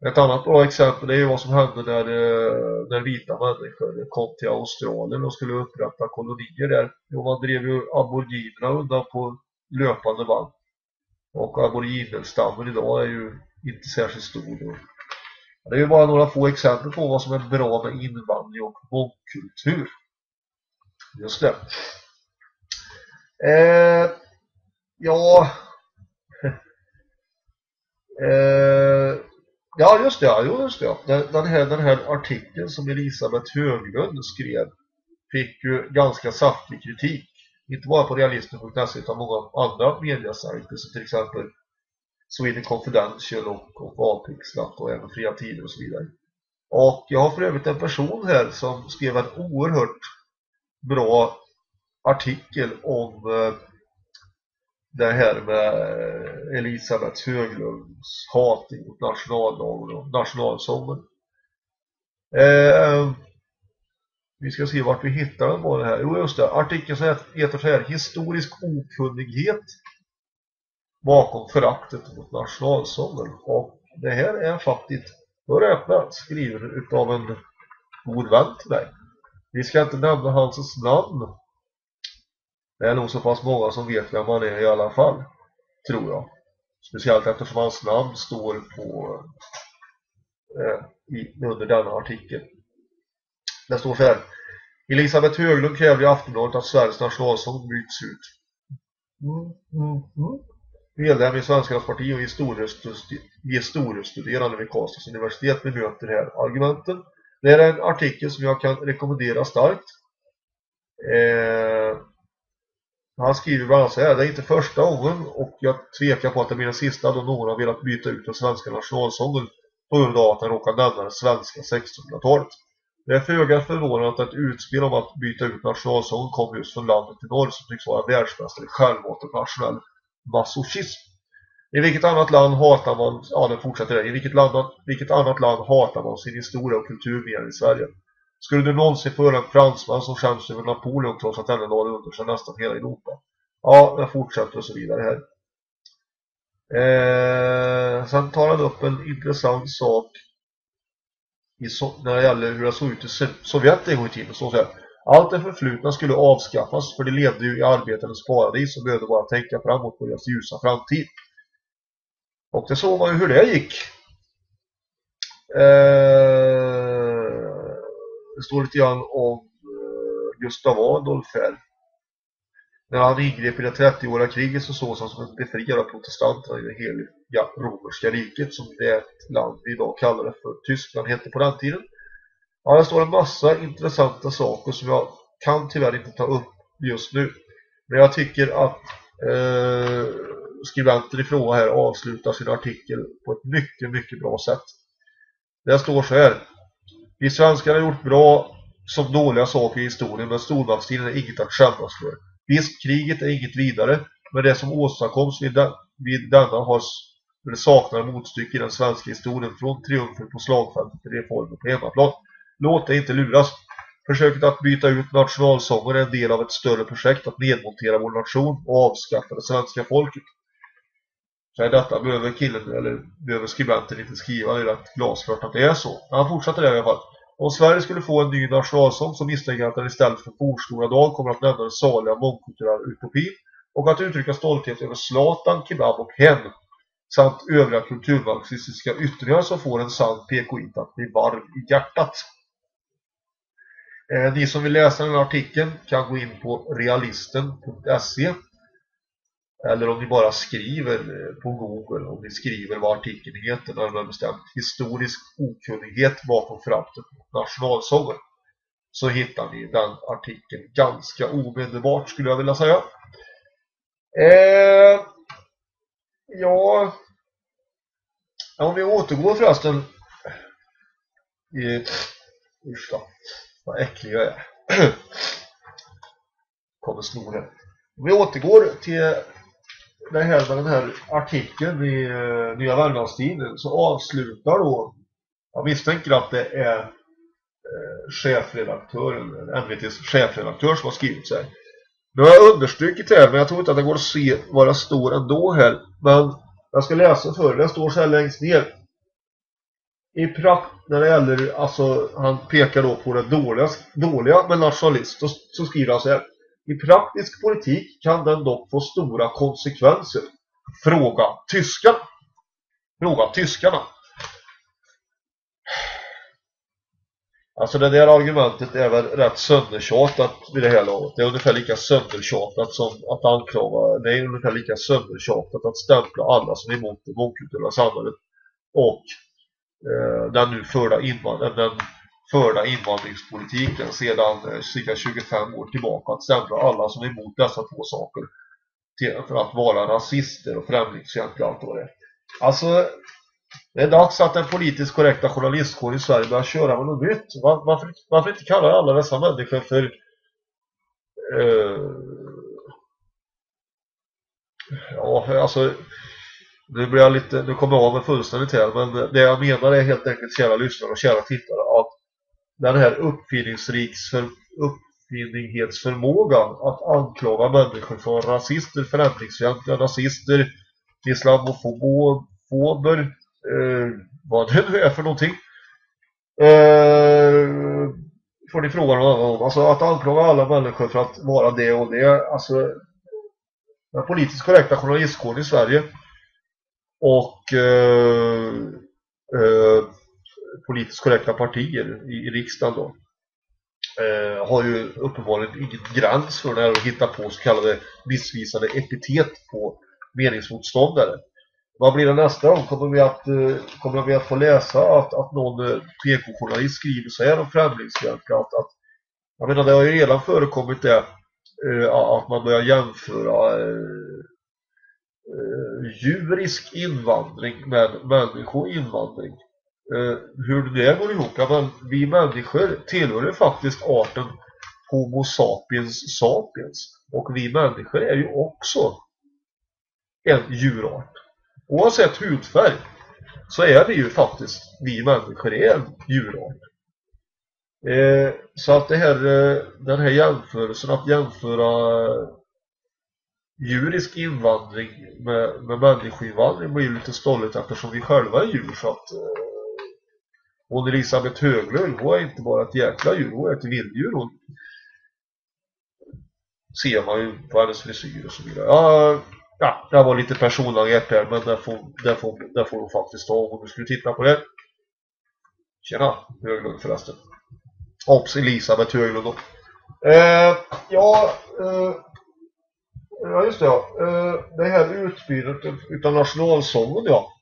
Ett annat bra exempel är vad som hände när, eh, när vita människor kom till Australien och skulle upprätta kolonier där. Jo, man drev ju aboriginerna undan på löpande band. Och aboriginerstammen idag är ju inte särskilt stor. Det är ju bara några få exempel på vad som är bra med invandring och mångkultur. Just det. Eh, ja... <laughs> eh, Ja, just det. Ja, just det. Den, den, här, den här artikeln som Elisabeth Höglund skrev fick ju ganska saftig kritik. Inte bara på realisten.se utan många andra mediasajter som till exempel Sweden Confidential och, och Valpixlat och även Fria Tider och så vidare. Och jag har för övrigt en person här som skrev en oerhört bra artikel om eh, det här med eh, Elisabeth Höglunds hating mot nationaldagen och nationalsången. Eh, Vi ska se vart vi hittar den på det här. Jo just det, artikeln som heter så här Historisk okunnighet bakom föraktet mot nationalsången. Och det här är faktiskt räknat skriven utav en god vän till dig. Vi ska inte nämna hans namn. Det är nog så pass många som vet vem han är i alla fall. Tror jag. Speciellt eftersom hans namn står på eh, i, under denna artikel. Det står så här. Elisabeth Höglund kräver i Aftonbladet att Sveriges nationalsång byts ut. Mm, mm, mm. Medlem i Svenskarnas parti och historiestuderande vid Karlstads universitet bemöter här argumenten. Det är en artikel som jag kan rekommendera starkt. Eh, han skriver bland annat så här, det är inte första gången och jag tvekar på att det blir den sista då någon har velat byta ut den svenska nationalsången på grund av att den råkar nämna det svenska 1600-talet. Det är föga förvånande att ett utspel om att byta ut nationalsången kom just från landet i norr som tycks vara världsmästare i självmat och nationell masochism. I vilket annat land hatar man, ja den fortsätter där, i vilket, land, vilket annat land hatar man sin historia och kultur mer än i Sverige? Skulle du någonsin få en fransman som skäms över Napoleon trots att denne lade under sig nästan hela Europa? Ja, den fortsätter och så vidare här. Eh, sen tar han upp en intressant sak i so när det gäller hur det såg ut i Sovjet en gång i tiden. Så att allt det förflutna skulle avskaffas för de levde ju i arbetarens paradis och behövde bara tänka framåt på deras ljusa framtid. Och det såg man ju hur det gick. Eh, står lite grann om eh, Gustav Adolf här. När han ingrep i det 30-åriga kriget så sågs han som en befriare av protestanterna i det heliga romerska riket som det är ett land vi idag kallar det för Tyskland hette på den tiden. Ja, det står en massa intressanta saker som jag kan tyvärr inte ta upp just nu. Men jag tycker att eh, skribenten i fråga här avslutar sin artikel på ett mycket, mycket bra sätt. Det står så här. Vi svenskar har gjort bra som dåliga saker i historien men stormaktstiden är inget att skämmas för. Visst, kriget är inget vidare men det som åstadkoms vid, den, vid denna har det saknar motstycke i den svenska historien från triumfer på slagfältet till reformer på hemmaplan. Låt det inte luras. Försöket att byta ut nationalsången är en del av ett större projekt att nedmontera vår nation och avskaffa det svenska folket. Så är detta behöver killen eller behöver skribenten inte skriva det är rätt glasklart att det är så. Men han fortsätter där i alla fall. Om Sverige skulle få en ny nationalsång så misstänker att den istället för Borstora dag kommer att nämna den saliga mångkulturella utopin och att uttrycka stolthet över Zlatan, kebab och hem samt övriga kulturmarxistiska yttringar som får en sann PKI att bli varm i hjärtat. Eh, ni som vill läsa den här artikeln kan gå in på realisten.se eller om ni bara skriver eh, på Google, om ni skriver vad artikeln heter, närmare bestämt historisk okunnighet bakom framtiden nationalsången. Så hittar ni den artikeln ganska omedelbart skulle jag vilja säga. Eh, ja, om vi återgår förresten i, usch då, vad äcklig jag är. <clears throat> Kommer snor här. Om vi återgår till det här med den här artikeln i uh, Nya Värmlandstiden, så avslutar då jag misstänker att det är uh, chefredaktören, NVTs chefredaktör som har skrivit så här. Nu har jag understrukit det här men jag tror inte att det går att se vad det står ändå här. Men jag ska läsa för det. Det står så här längst ner. I prakt när det gäller, alltså han pekar då på det dåliga, dåliga med nationalist. Så, så skriver han så här. I praktisk politik kan den dock få stora konsekvenser. Fråga tyskarna. Fråga tyskarna. Alltså det där argumentet är väl rätt söndertjatat vid det här laget. Det är ungefär lika söndertjatat som att anklaga, det är ungefär lika söndertjatat att stämpla alla som är emot det mångkulturella samhället och eh, den nu förda invandringen, den förda invandringspolitiken sedan eh, cirka 25 år tillbaka att stämpla alla som är emot dessa två saker till, för att vara rasister och främlingsfientliga allt vad det Alltså, det är dags att den politiskt korrekta journalistkåren i Sverige börjar köra med något nytt. Var, varför, varför inte kalla alla dessa människor för uh, ja, alltså nu blir jag lite, nu kommer jag av mig fullständigt här men det jag menar är helt enkelt kära lyssnare och kära tittare att den här uppfinningsriks uppfinningsförmågan att anklaga människor för rasister, främlingsfientliga nazister, islamofober, eh, vad det nu är för någonting. Eh, får ni fråga någon annan om. Alltså att anklaga alla människor för att vara det och det. Alltså den politiskt korrekta journalistkåren i Sverige och eh, eh, politiskt korrekta partier i, i riksdagen då eh, har ju uppenbarligen ingen gräns för det här att hitta på så kallade missvisande epitet på meningsmotståndare. Vad blir det nästa gång? Kommer vi att, eh, kommer vi att få läsa att, att någon eh, PK-journalist skriver så här om främlingsfientliga? Att, att, jag menar, det har ju redan förekommit det eh, att man börjar jämföra eh, eh, djurisk invandring med människoinvandring. Eh, hur det går ihop? Ja, men vi människor tillhör ju faktiskt arten Homo sapiens sapiens. Och vi människor är ju också en djurart oavsett hudfärg så är vi ju faktiskt, vi människor är en djurart. Eh, så att det här, eh, den här jämförelsen, att jämföra djurisk invandring med, med människoinvandring blir lite stolligt eftersom vi själva är djur så att eh, hon Elisabeth Höglund, hon är inte bara ett jäkla djur, hon är ett vilddjur hon ser man ju på hennes frisyr och så vidare. Ja, ja, det var lite personangrepp här men det får, det får, det får hon faktiskt ta om du skulle titta på det. Tjena, Höglund förresten. Ops, Elisabeth Höglund då. Eh, ja, eh, ja just det ja. Eh, det här utbytet utan nationalsången ja.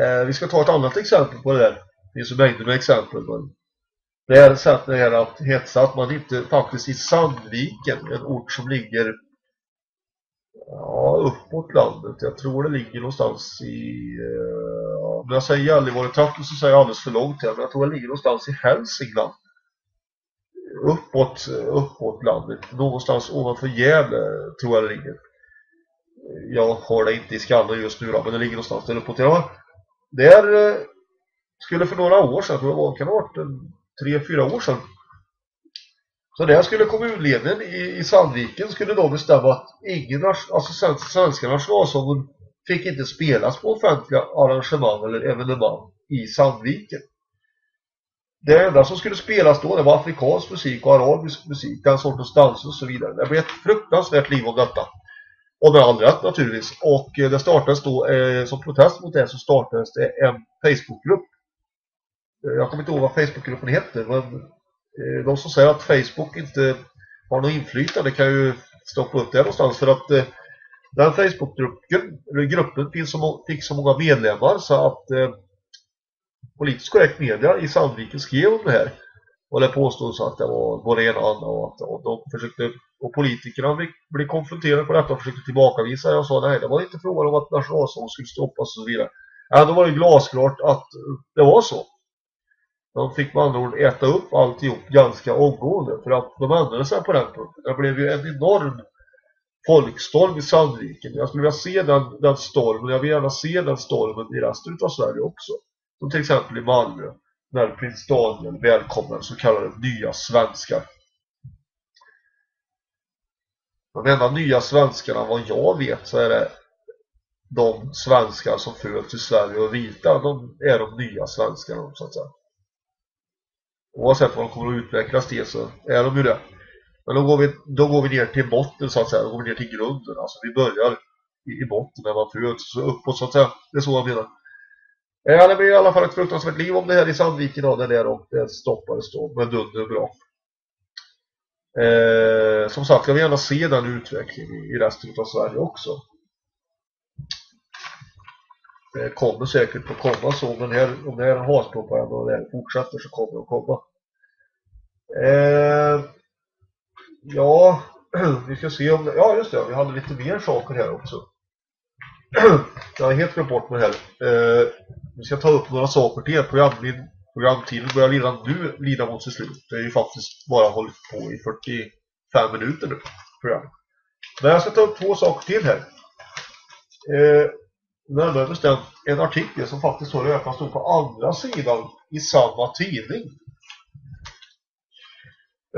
Eh, vi ska ta ett annat exempel på det där. Det finns ju mängder med exempel men det är sättet här att hetsa att man inte faktiskt i Sandviken, en ort som ligger Ja, uppåt landet. Jag tror det ligger någonstans i... Eh, uh, om jag säger Gällivare-trakten så säger jag alldeles för långt här. Men jag tror det ligger någonstans i Hälsingland. Uppåt, eh, uppåt landet. Någonstans ovanför Gävle tror jag det ligger. Jag har det inte i skallen just nu då, men det ligger någonstans där uppåt. Ja, där skulle för några år sedan, tror jag var, kan det ha varit tre, fyra år sedan så där skulle kommunledningen i, i Sandviken skulle då bestämma att ingen, alltså svenska nationalsången fick inte spelas på offentliga arrangemang eller evenemang i Sandviken. Det enda som skulle spelas då det var afrikansk musik och arabisk musik, den sortens danser och så vidare. Det blev ett fruktansvärt liv om detta. Och med all rätt naturligtvis. Och eh, det startades då, eh, som protest mot det så startades det en Facebookgrupp. Jag kommer inte ihåg vad Facebookgruppen heter men eh, de som säger att Facebook inte har något inflytande kan ju stoppa upp det någonstans för att eh, den Facebookgruppen gruppen så, fick så många medlemmar så att eh, politiskt korrekt media i Sandviken skrev om det här och det påstås att det var både ena och andra och att och de försökte och politikerna blev konfronterade på detta och försökte tillbakavisa jag sa nej det var inte frågan om att nationalsång skulle stoppas och så vidare. Ja, då var det glasklart att det var så. De fick med andra ord äta upp alltihop ganska omgående för att de ändrade sig på den punkten. Det blev ju en enorm folkstorm i Sandviken. Jag skulle vilja se den, den stormen, jag vill gärna se den stormen i resten av Sverige också. Som till exempel i Malmö, när prins Daniel välkomnar så kallade nya svenskar. De enda nya svenskarna, vad jag vet, så är det de svenskar som föds i Sverige och vita, de är de nya svenskarna så att säga. Oavsett vad de kommer att utvecklas till så är de ju det. Men då går vi, då går vi ner till botten så att säga. Då går vi ner till grunden. Alltså vi börjar i, i botten när man föds. Så uppåt så att säga. Det är så jag menar. Eh, ja, det blir i alla fall ett fruktansvärt liv om det här i Sandviken och det där och det stoppades då med dunder bra. Eh, som sagt, jag vill gärna se den utvecklingen i resten av Sverige också. Det kommer säkert att komma så, men här, om det är en hatpropaganda och det fortsätter så kommer det att komma. Eh, ja, <clears throat> vi ska se om det, ja just det, vi hade lite mer saker här också. <clears throat> Jag har helt glömt bort mig här. Eh, vi ska ta upp några saker till. Program, programtiden börjar redan nu lida mot sitt slut. Det är ju faktiskt bara hållit på i 45 minuter nu. Program. Men jag ska ta upp två saker till här. Eh, närmare bestämt en artikel som faktiskt har ökat stod på andra sidan i samma tidning.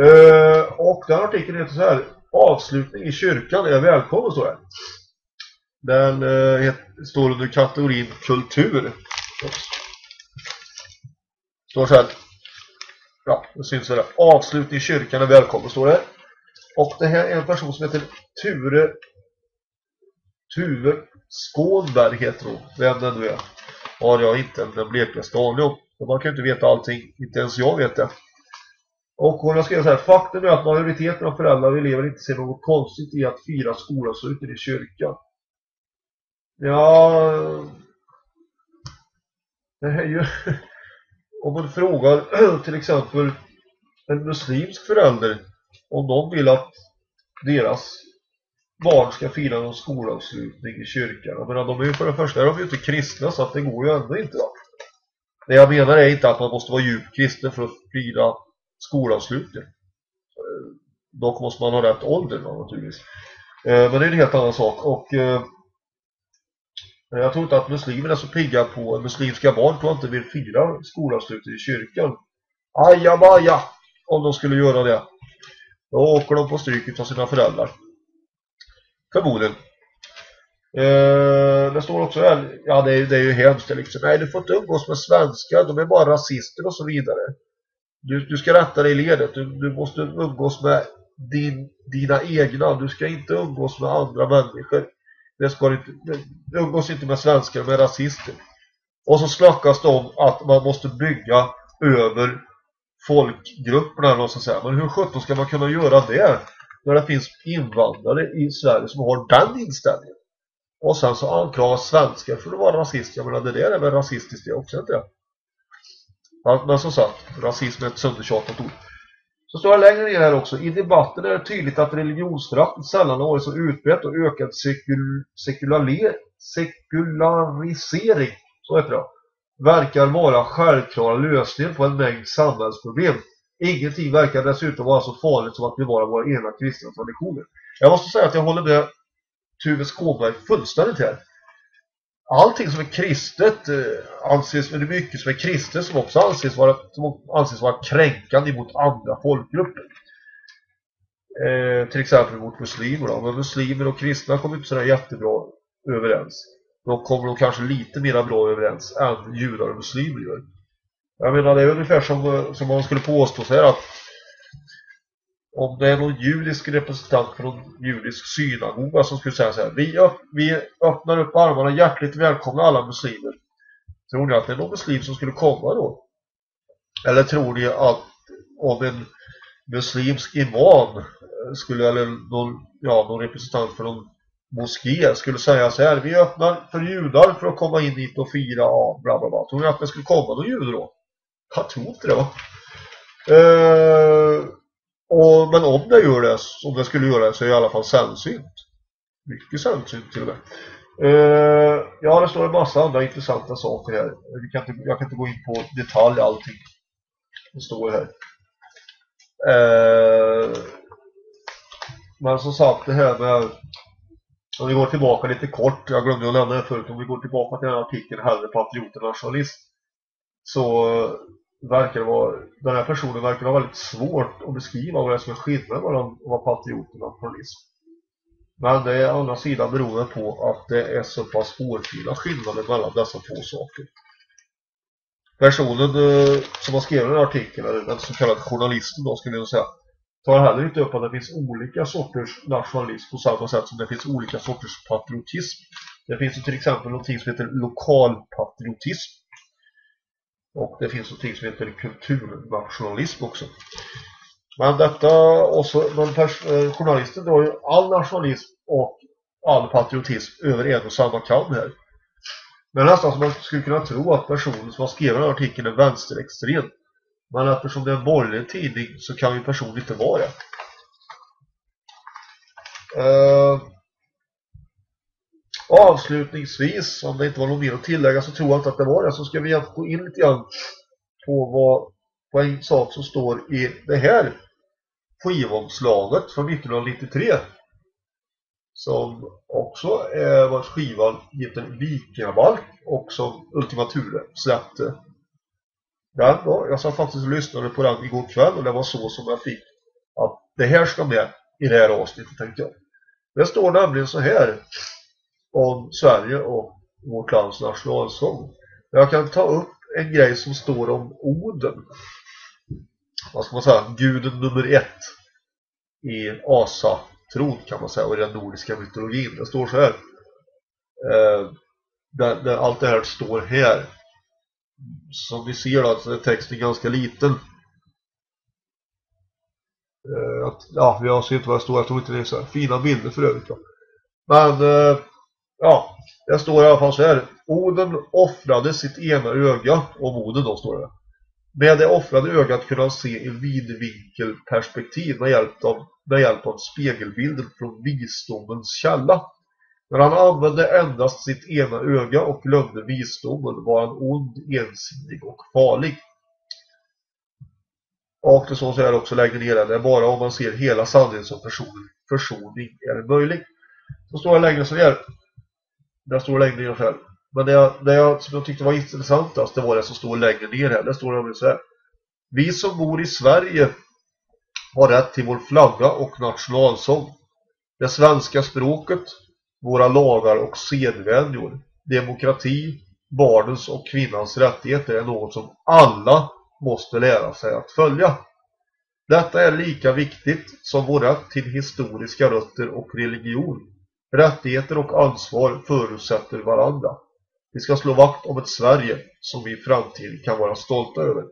Eh, och den artikeln heter så här. Avslutning i kyrkan är välkommen, står det. Den uh, står under kategorin kultur. Står så här. Ja, det syns det. Avslutning i kyrkan är välkommen, står det. Och det här är en person som heter Ture Tuve Skånberg heter hon. Vem den nu är. Har jag inte den blekaste aning om. Man kan ju inte veta allting. Inte ens jag vet det. Och hon har skrivit så här. Faktum är att majoriteten av föräldrar och elever inte ser något konstigt i att fira skolavsluten i kyrkan. Ja... Det här är ju... <laughs> Om man frågar <clears throat> till exempel en muslimsk förälder om de vill att deras barn ska fira någon skolavslutning i kyrkan. Jag menar, de är ju för det första är de ju inte kristna så att det går ju ändå inte va. Det jag menar är inte att man måste vara djupt kristen för att fira skolavslutning. Eh, dock måste man ha rätt ålder då, naturligtvis. Eh, men det är en helt annan sak. Och eh, jag tror inte att muslimer är så pigga på muslimska barn tror jag inte vill fira skolavslutning i kyrkan. Ajabaja! Om de skulle göra det. Då åker de på stryket av sina föräldrar. Förmodligen. Eh, det står också här, ja det är, det är ju hemskt liksom. Nej, du får inte umgås med svenskar, de är bara rasister och så vidare. Du, du ska rätta dig i ledet, du, du måste umgås med din, dina egna, du ska inte umgås med andra människor. Det ska du inte, du umgås inte med svenskar, med rasister. Och så slackas det om att man måste bygga över folkgrupperna eller så att säga. Men hur sjutton ska man kunna göra det när det finns invandrare i Sverige som har den inställningen? Och sen så anklagas svenskar för att vara rasist. Jag menar, det där är väl rasistiskt det också, inte det? Men som sagt, rasism är ett söndertjatat ord. Så står det längre ner här också. I debatten är det tydligt att religionsförakt sällan har varit så utbrett och ökad sekul sekularisering, så heter det, verkar vara självklara lösningen på en mängd samhällsproblem. Ingenting verkar dessutom vara så farligt som att bevara våra egna kristna traditioner. Jag måste säga att jag håller med Tuve Skånberg fullständigt här. Allting som är kristet eh, anses, men det är mycket som är kristet som också anses vara, som anses vara kränkande mot andra folkgrupper. Eh, till exempel mot muslimer då. Men muslimer och kristna kommer inte sådär jättebra överens. De kommer de kanske lite mer bra överens än judar och muslimer gör. Jag menar det är ungefär som, som man skulle påstå så här att om det är någon judisk representant för någon judisk synagoga som skulle säga så här vi, öpp, vi öppnar upp armarna hjärtligt välkomna alla muslimer. Tror ni att det är någon muslim som skulle komma då? Eller tror ni att om en muslimsk imam skulle, eller någon, ja, någon representant för någon moské skulle säga så här vi öppnar för judar för att komma in hit och fira ja, bla bla bla. Tror ni att det skulle komma någon jude då? Jag tror inte det va? Eh, och, men om det gör det, om det skulle göra det så är det i alla fall sällsynt. Mycket sällsynt till och med. Eh, ja, det står en massa andra intressanta saker här. Vi kan inte, jag kan inte gå in på detalj allting. Det står här. Eh, men som sagt, det här med om vi går tillbaka lite kort, jag glömde att nämna det förut, om vi går tillbaka till den här artikeln Hellre patriot än nationalist så verkar det vara, den här personen verkar ha väldigt svårt att beskriva vad det är som är skillnad mellan att vara patriot och nationalism. Men det är å andra sidan beroende på att det är så pass hårfina skillnader mellan dessa två saker. Personen eh, som har skrivit den här artikeln, eller den så kallade journalisten då skulle jag säga, tar heller inte upp att det finns olika sorters nationalism på samma sätt som det finns olika sorters patriotism. Det finns ju till exempel något som heter lokalpatriotism. Och det finns något som heter kulturnationalism också. Men detta också, men eh, journalisten drar ju all nationalism och all patriotism över en och samma kam här. Men nästan som man skulle kunna tro att personen som har skrivit den här artikeln är vänsterextrem. Men eftersom det är en borgerlig tidning så kan ju personen inte vara det. Eh, och avslutningsvis, om det inte var något mer att tillägga så tror jag inte att det var det. Så ska vi gå in lite grann på, vad, på en sak som står i det här skivomslaget från 1993. Som också är vad skivan heter Vikingabalk och som Ultima Thule släppte den då, jag satt faktiskt och lyssnade på den igår kväll och det var så som jag fick att det här ska med i det här avsnittet tänkte jag. Det står nämligen så här om Sverige och vårt lands nationalsång. Jag kan ta upp en grej som står om Oden. Vad ska man säga? Guden nummer ett i Asa-tron kan man säga och i den nordiska mytologin. Det står så här. Eh, där, där allt det här står här. Som ni ser då, så är texten ganska liten. Eh, att, ja, jag ser inte vad det står. Jag tror inte det är så här fina bilder för övrigt. Då. Men eh, ja, det står i alla fall så här. Oden offrade sitt ena öga, om Oden då står det. Med det offrade ögat kunde han se i vidvinkelperspektiv med hjälp av, med hjälp av spegelbilden från visdomens källa. När han använde endast sitt ena öga och glömde visdomen var han ond, ensidig och farlig. Och det så här också längre ner, det är bara om man ser hela sanningen som försoning, försoning är möjlig. Så står det längre så här. Där står längre ner själv. Men det, jag, det jag, som jag tyckte var intressantast, det var det som står längre ner här. Det står nämligen så här. Vi som bor i Sverige har rätt till vår flagga och nationalsång. Det svenska språket, våra lagar och sedvänjor, demokrati, barnens och kvinnans rättigheter är något som alla måste lära sig att följa. Detta är lika viktigt som vår rätt till historiska rötter och religion. Rättigheter och ansvar förutsätter varandra. Vi ska slå vakt om ett Sverige som vi i framtiden kan vara stolta över.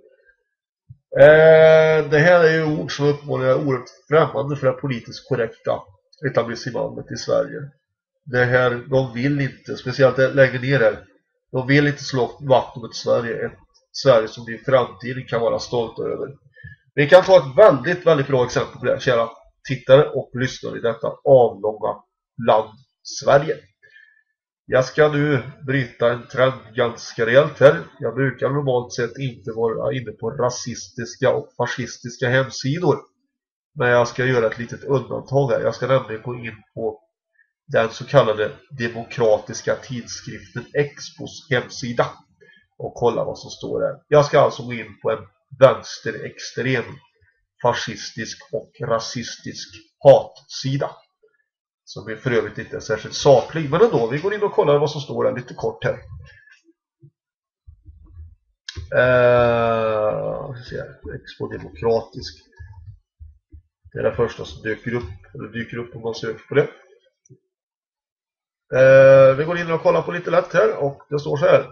Eh, det här är ju ord som uppenbarligen är oerhört främmande för det politiskt korrekta etablissemanget i Sverige. Det här, de vill inte, speciellt längre ner här, de vill inte slå vakt om ett Sverige, ett Sverige som vi i framtiden kan vara stolta över. Vi kan ta ett väldigt, väldigt bra exempel på det, kära tittare och lyssnare i detta avlånga land Sverige. Jag ska nu bryta en trend ganska rejält här. Jag brukar normalt sett inte vara inne på rasistiska och fascistiska hemsidor. Men jag ska göra ett litet undantag här. Jag ska nämligen gå in på den så kallade demokratiska tidskriften Expos hemsida och kolla vad som står där. Jag ska alltså gå in på en vänsterextrem fascistisk och rasistisk hatsida som är för övrigt inte är särskilt saklig. Men ändå, vi går in och kollar vad som står där lite kort här. Uh, Expo demokratisk. Det är det första som dyker upp, eller dyker upp om man söker på det. Uh, vi går in och kollar på lite lätt här och det står så här.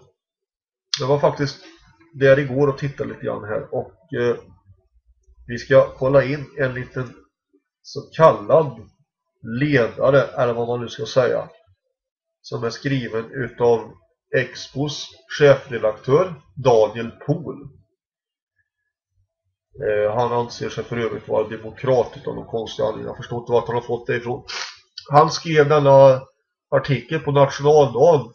Det var faktiskt där igår och tittade lite grann här och uh, vi ska kolla in en liten så kallad ledare, eller vad man nu ska säga, som är skriven utav Expos chefredaktör Daniel Pohl. Eh, han anser sig för övrigt vara demokrat utan någon konstig anledning. Jag förstår inte vart han har fått det ifrån. Han skrev denna artikel på nationaldagen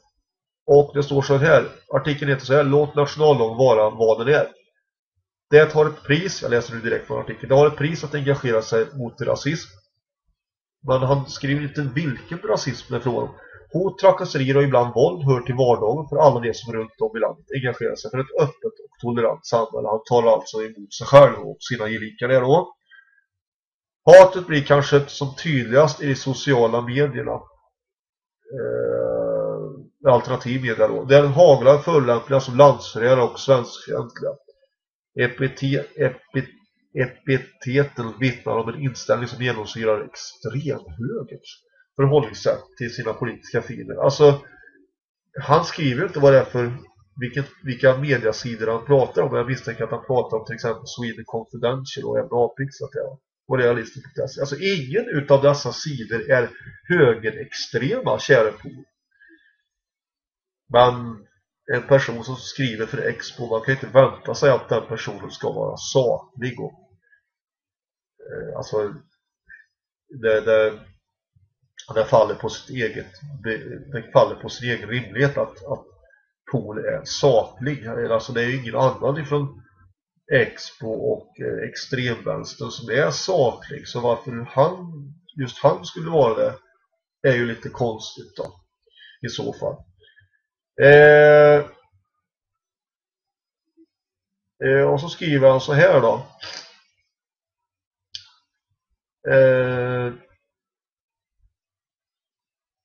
och det står så här. Artikeln heter så här. Låt nationaldagen vara vad den är. Det har ett pris, jag läser nu direkt från artikeln. Det har ett pris att engagera sig mot rasism. Men han skriver inte vilken rasism det är frågan om. Hot, trakasserier och ibland våld hör till vardagen för alla de som runt om i landet engagerar sig för ett öppet och tolerant samhälle. Han talar alltså emot sig själv och sina gelikar där då. Hatet blir kanske som tydligast i de sociala medierna. Eh, alternativ media då. Där haglar förolämpningar som landsförrädare och svenskfientliga. Epitet, epit, epiteten vittnar om en inställning som genomsyrar extremhögerns förhållningssätt till sina politiska fiender. Alltså, han skriver ju inte vad det är för vilket, vilka mediasidor han pratar om. Jag misstänker att han pratar om till exempel Sweden Confidential och MA-pixlat och realistiskt. Alltså ingen utav dessa sidor är högerextrema, kära på. Men en person som skriver för Expo, man kan inte vänta sig att den personen ska vara saklig och Eh, alltså det, det, det faller på sitt eget det faller på sin egen rimlighet att, att Pol är saklig. Alltså det är ingen annan ifrån Expo och eh, extremvänstern som är saklig. Så varför han, just han skulle vara det är ju lite konstigt då. I så fall. Eh, eh och så skriver han så här då. Eh,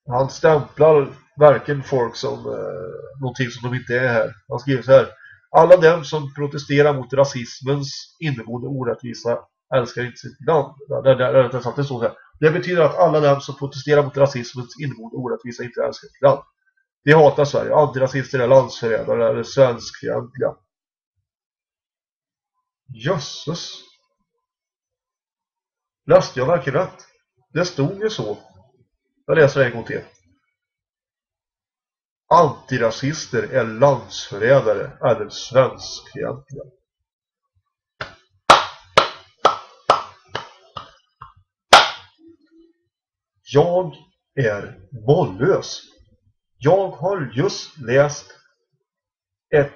han stämplar verkligen folk som eh, någonting som de inte är här. Han skriver så här. Alla dem som protesterar mot rasismens inneboende orättvisa älskar inte sitt land. Det, det, det, det, så här. det betyder att alla dem som protesterar mot rasismens inneboende orättvisa inte älskar sitt land. De hatar Sverige. Antirasister är landsförrädare eller svenskfientliga. Jösses. Läste jag verkligen rätt? Det stod ju så. Jag läser en gång till. Antirasister är landsförrädare eller svenskfientliga. Jag är mållös. Jag har just läst ett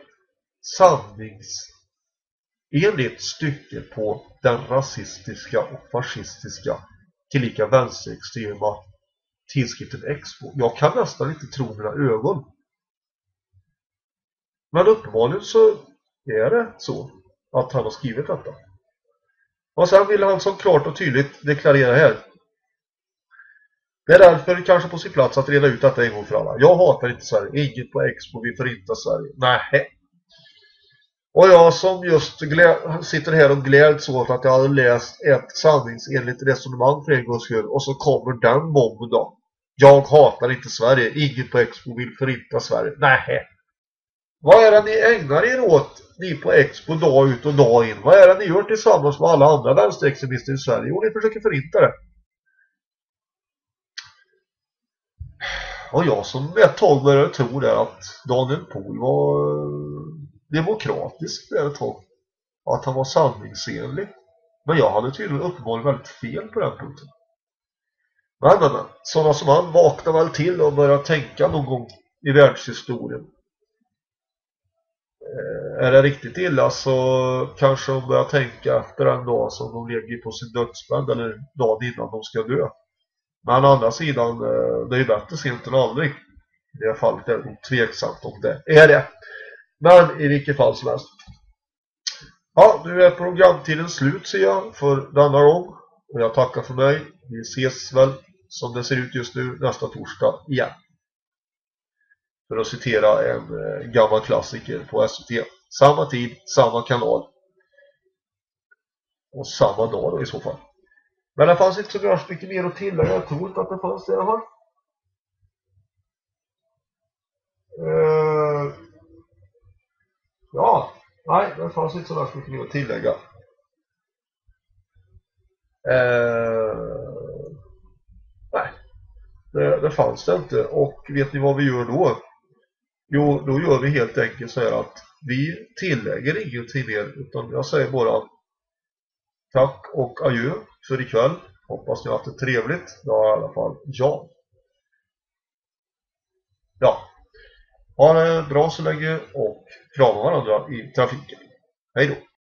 Enligt stycke på den rasistiska och fascistiska tillika vänsterextrema tidskriften Expo. Jag kan nästan inte tro mina ögon. Men uppenbarligen så är det så att han har skrivit detta. Och sen vill han så klart och tydligt deklarera här. Det är därför kanske på sin plats att reda ut detta en gång för alla. Jag hatar inte Sverige. Inget på Expo vill förinta Sverige. Nej. Och jag som just sitter här och gläds åt att jag hade läst ett sanningsenligt resonemang för en gångs skull. Och så kommer den bomben då. Jag hatar inte Sverige. Ingen på Expo vill förinta Sverige. Nej. Vad är det ni ägnar er åt, ni på Expo, dag ut och dag in? Vad är det ni gör tillsammans med alla andra vänsterextremister i Sverige? Jo, ni försöker förinta det. Och jag som ett tag började tro det att Daniel Pohl var demokratisk där ett tag. Att han var sanningsenlig. Men jag hade tydligen uppenbarligen väldigt fel på den punkten. Men, men, men. Sådana som han vaknar väl till och börjar tänka någon gång i världshistorien. Eh, är det riktigt illa så kanske de börjar tänka efter en dag som de ligger på sin dödsbädd eller dagen innan de ska dö. Men å andra sidan, eh, det är ju bättre sent än aldrig. I det här fallet är det tveksamt om det är det. Men i vilket fall som helst. Ja, nu är programtiden slut ser jag för denna gång. Och jag tackar för mig. Vi ses väl som det ser ut just nu nästa torsdag igen. För att citera en eh, gammal klassiker på SVT. Samma tid, samma kanal. Och samma dag då i så fall. Men det fanns inte så värst mycket mer att tillägga. Jag tror inte att det fanns det i alla fall. Uh, ja, nej, det fanns inte så värst mycket mer att tillägga. Eh, nej, det, det fanns det inte. Och vet ni vad vi gör då? Jo, då gör vi helt enkelt så här att vi tillägger ingenting mer utan jag säger bara tack och adjö för ikväll. Hoppas ni har haft det trevligt. Det har i alla fall jag. Ja. Ha det bra så länge och krama varandra i trafiken. Hej då!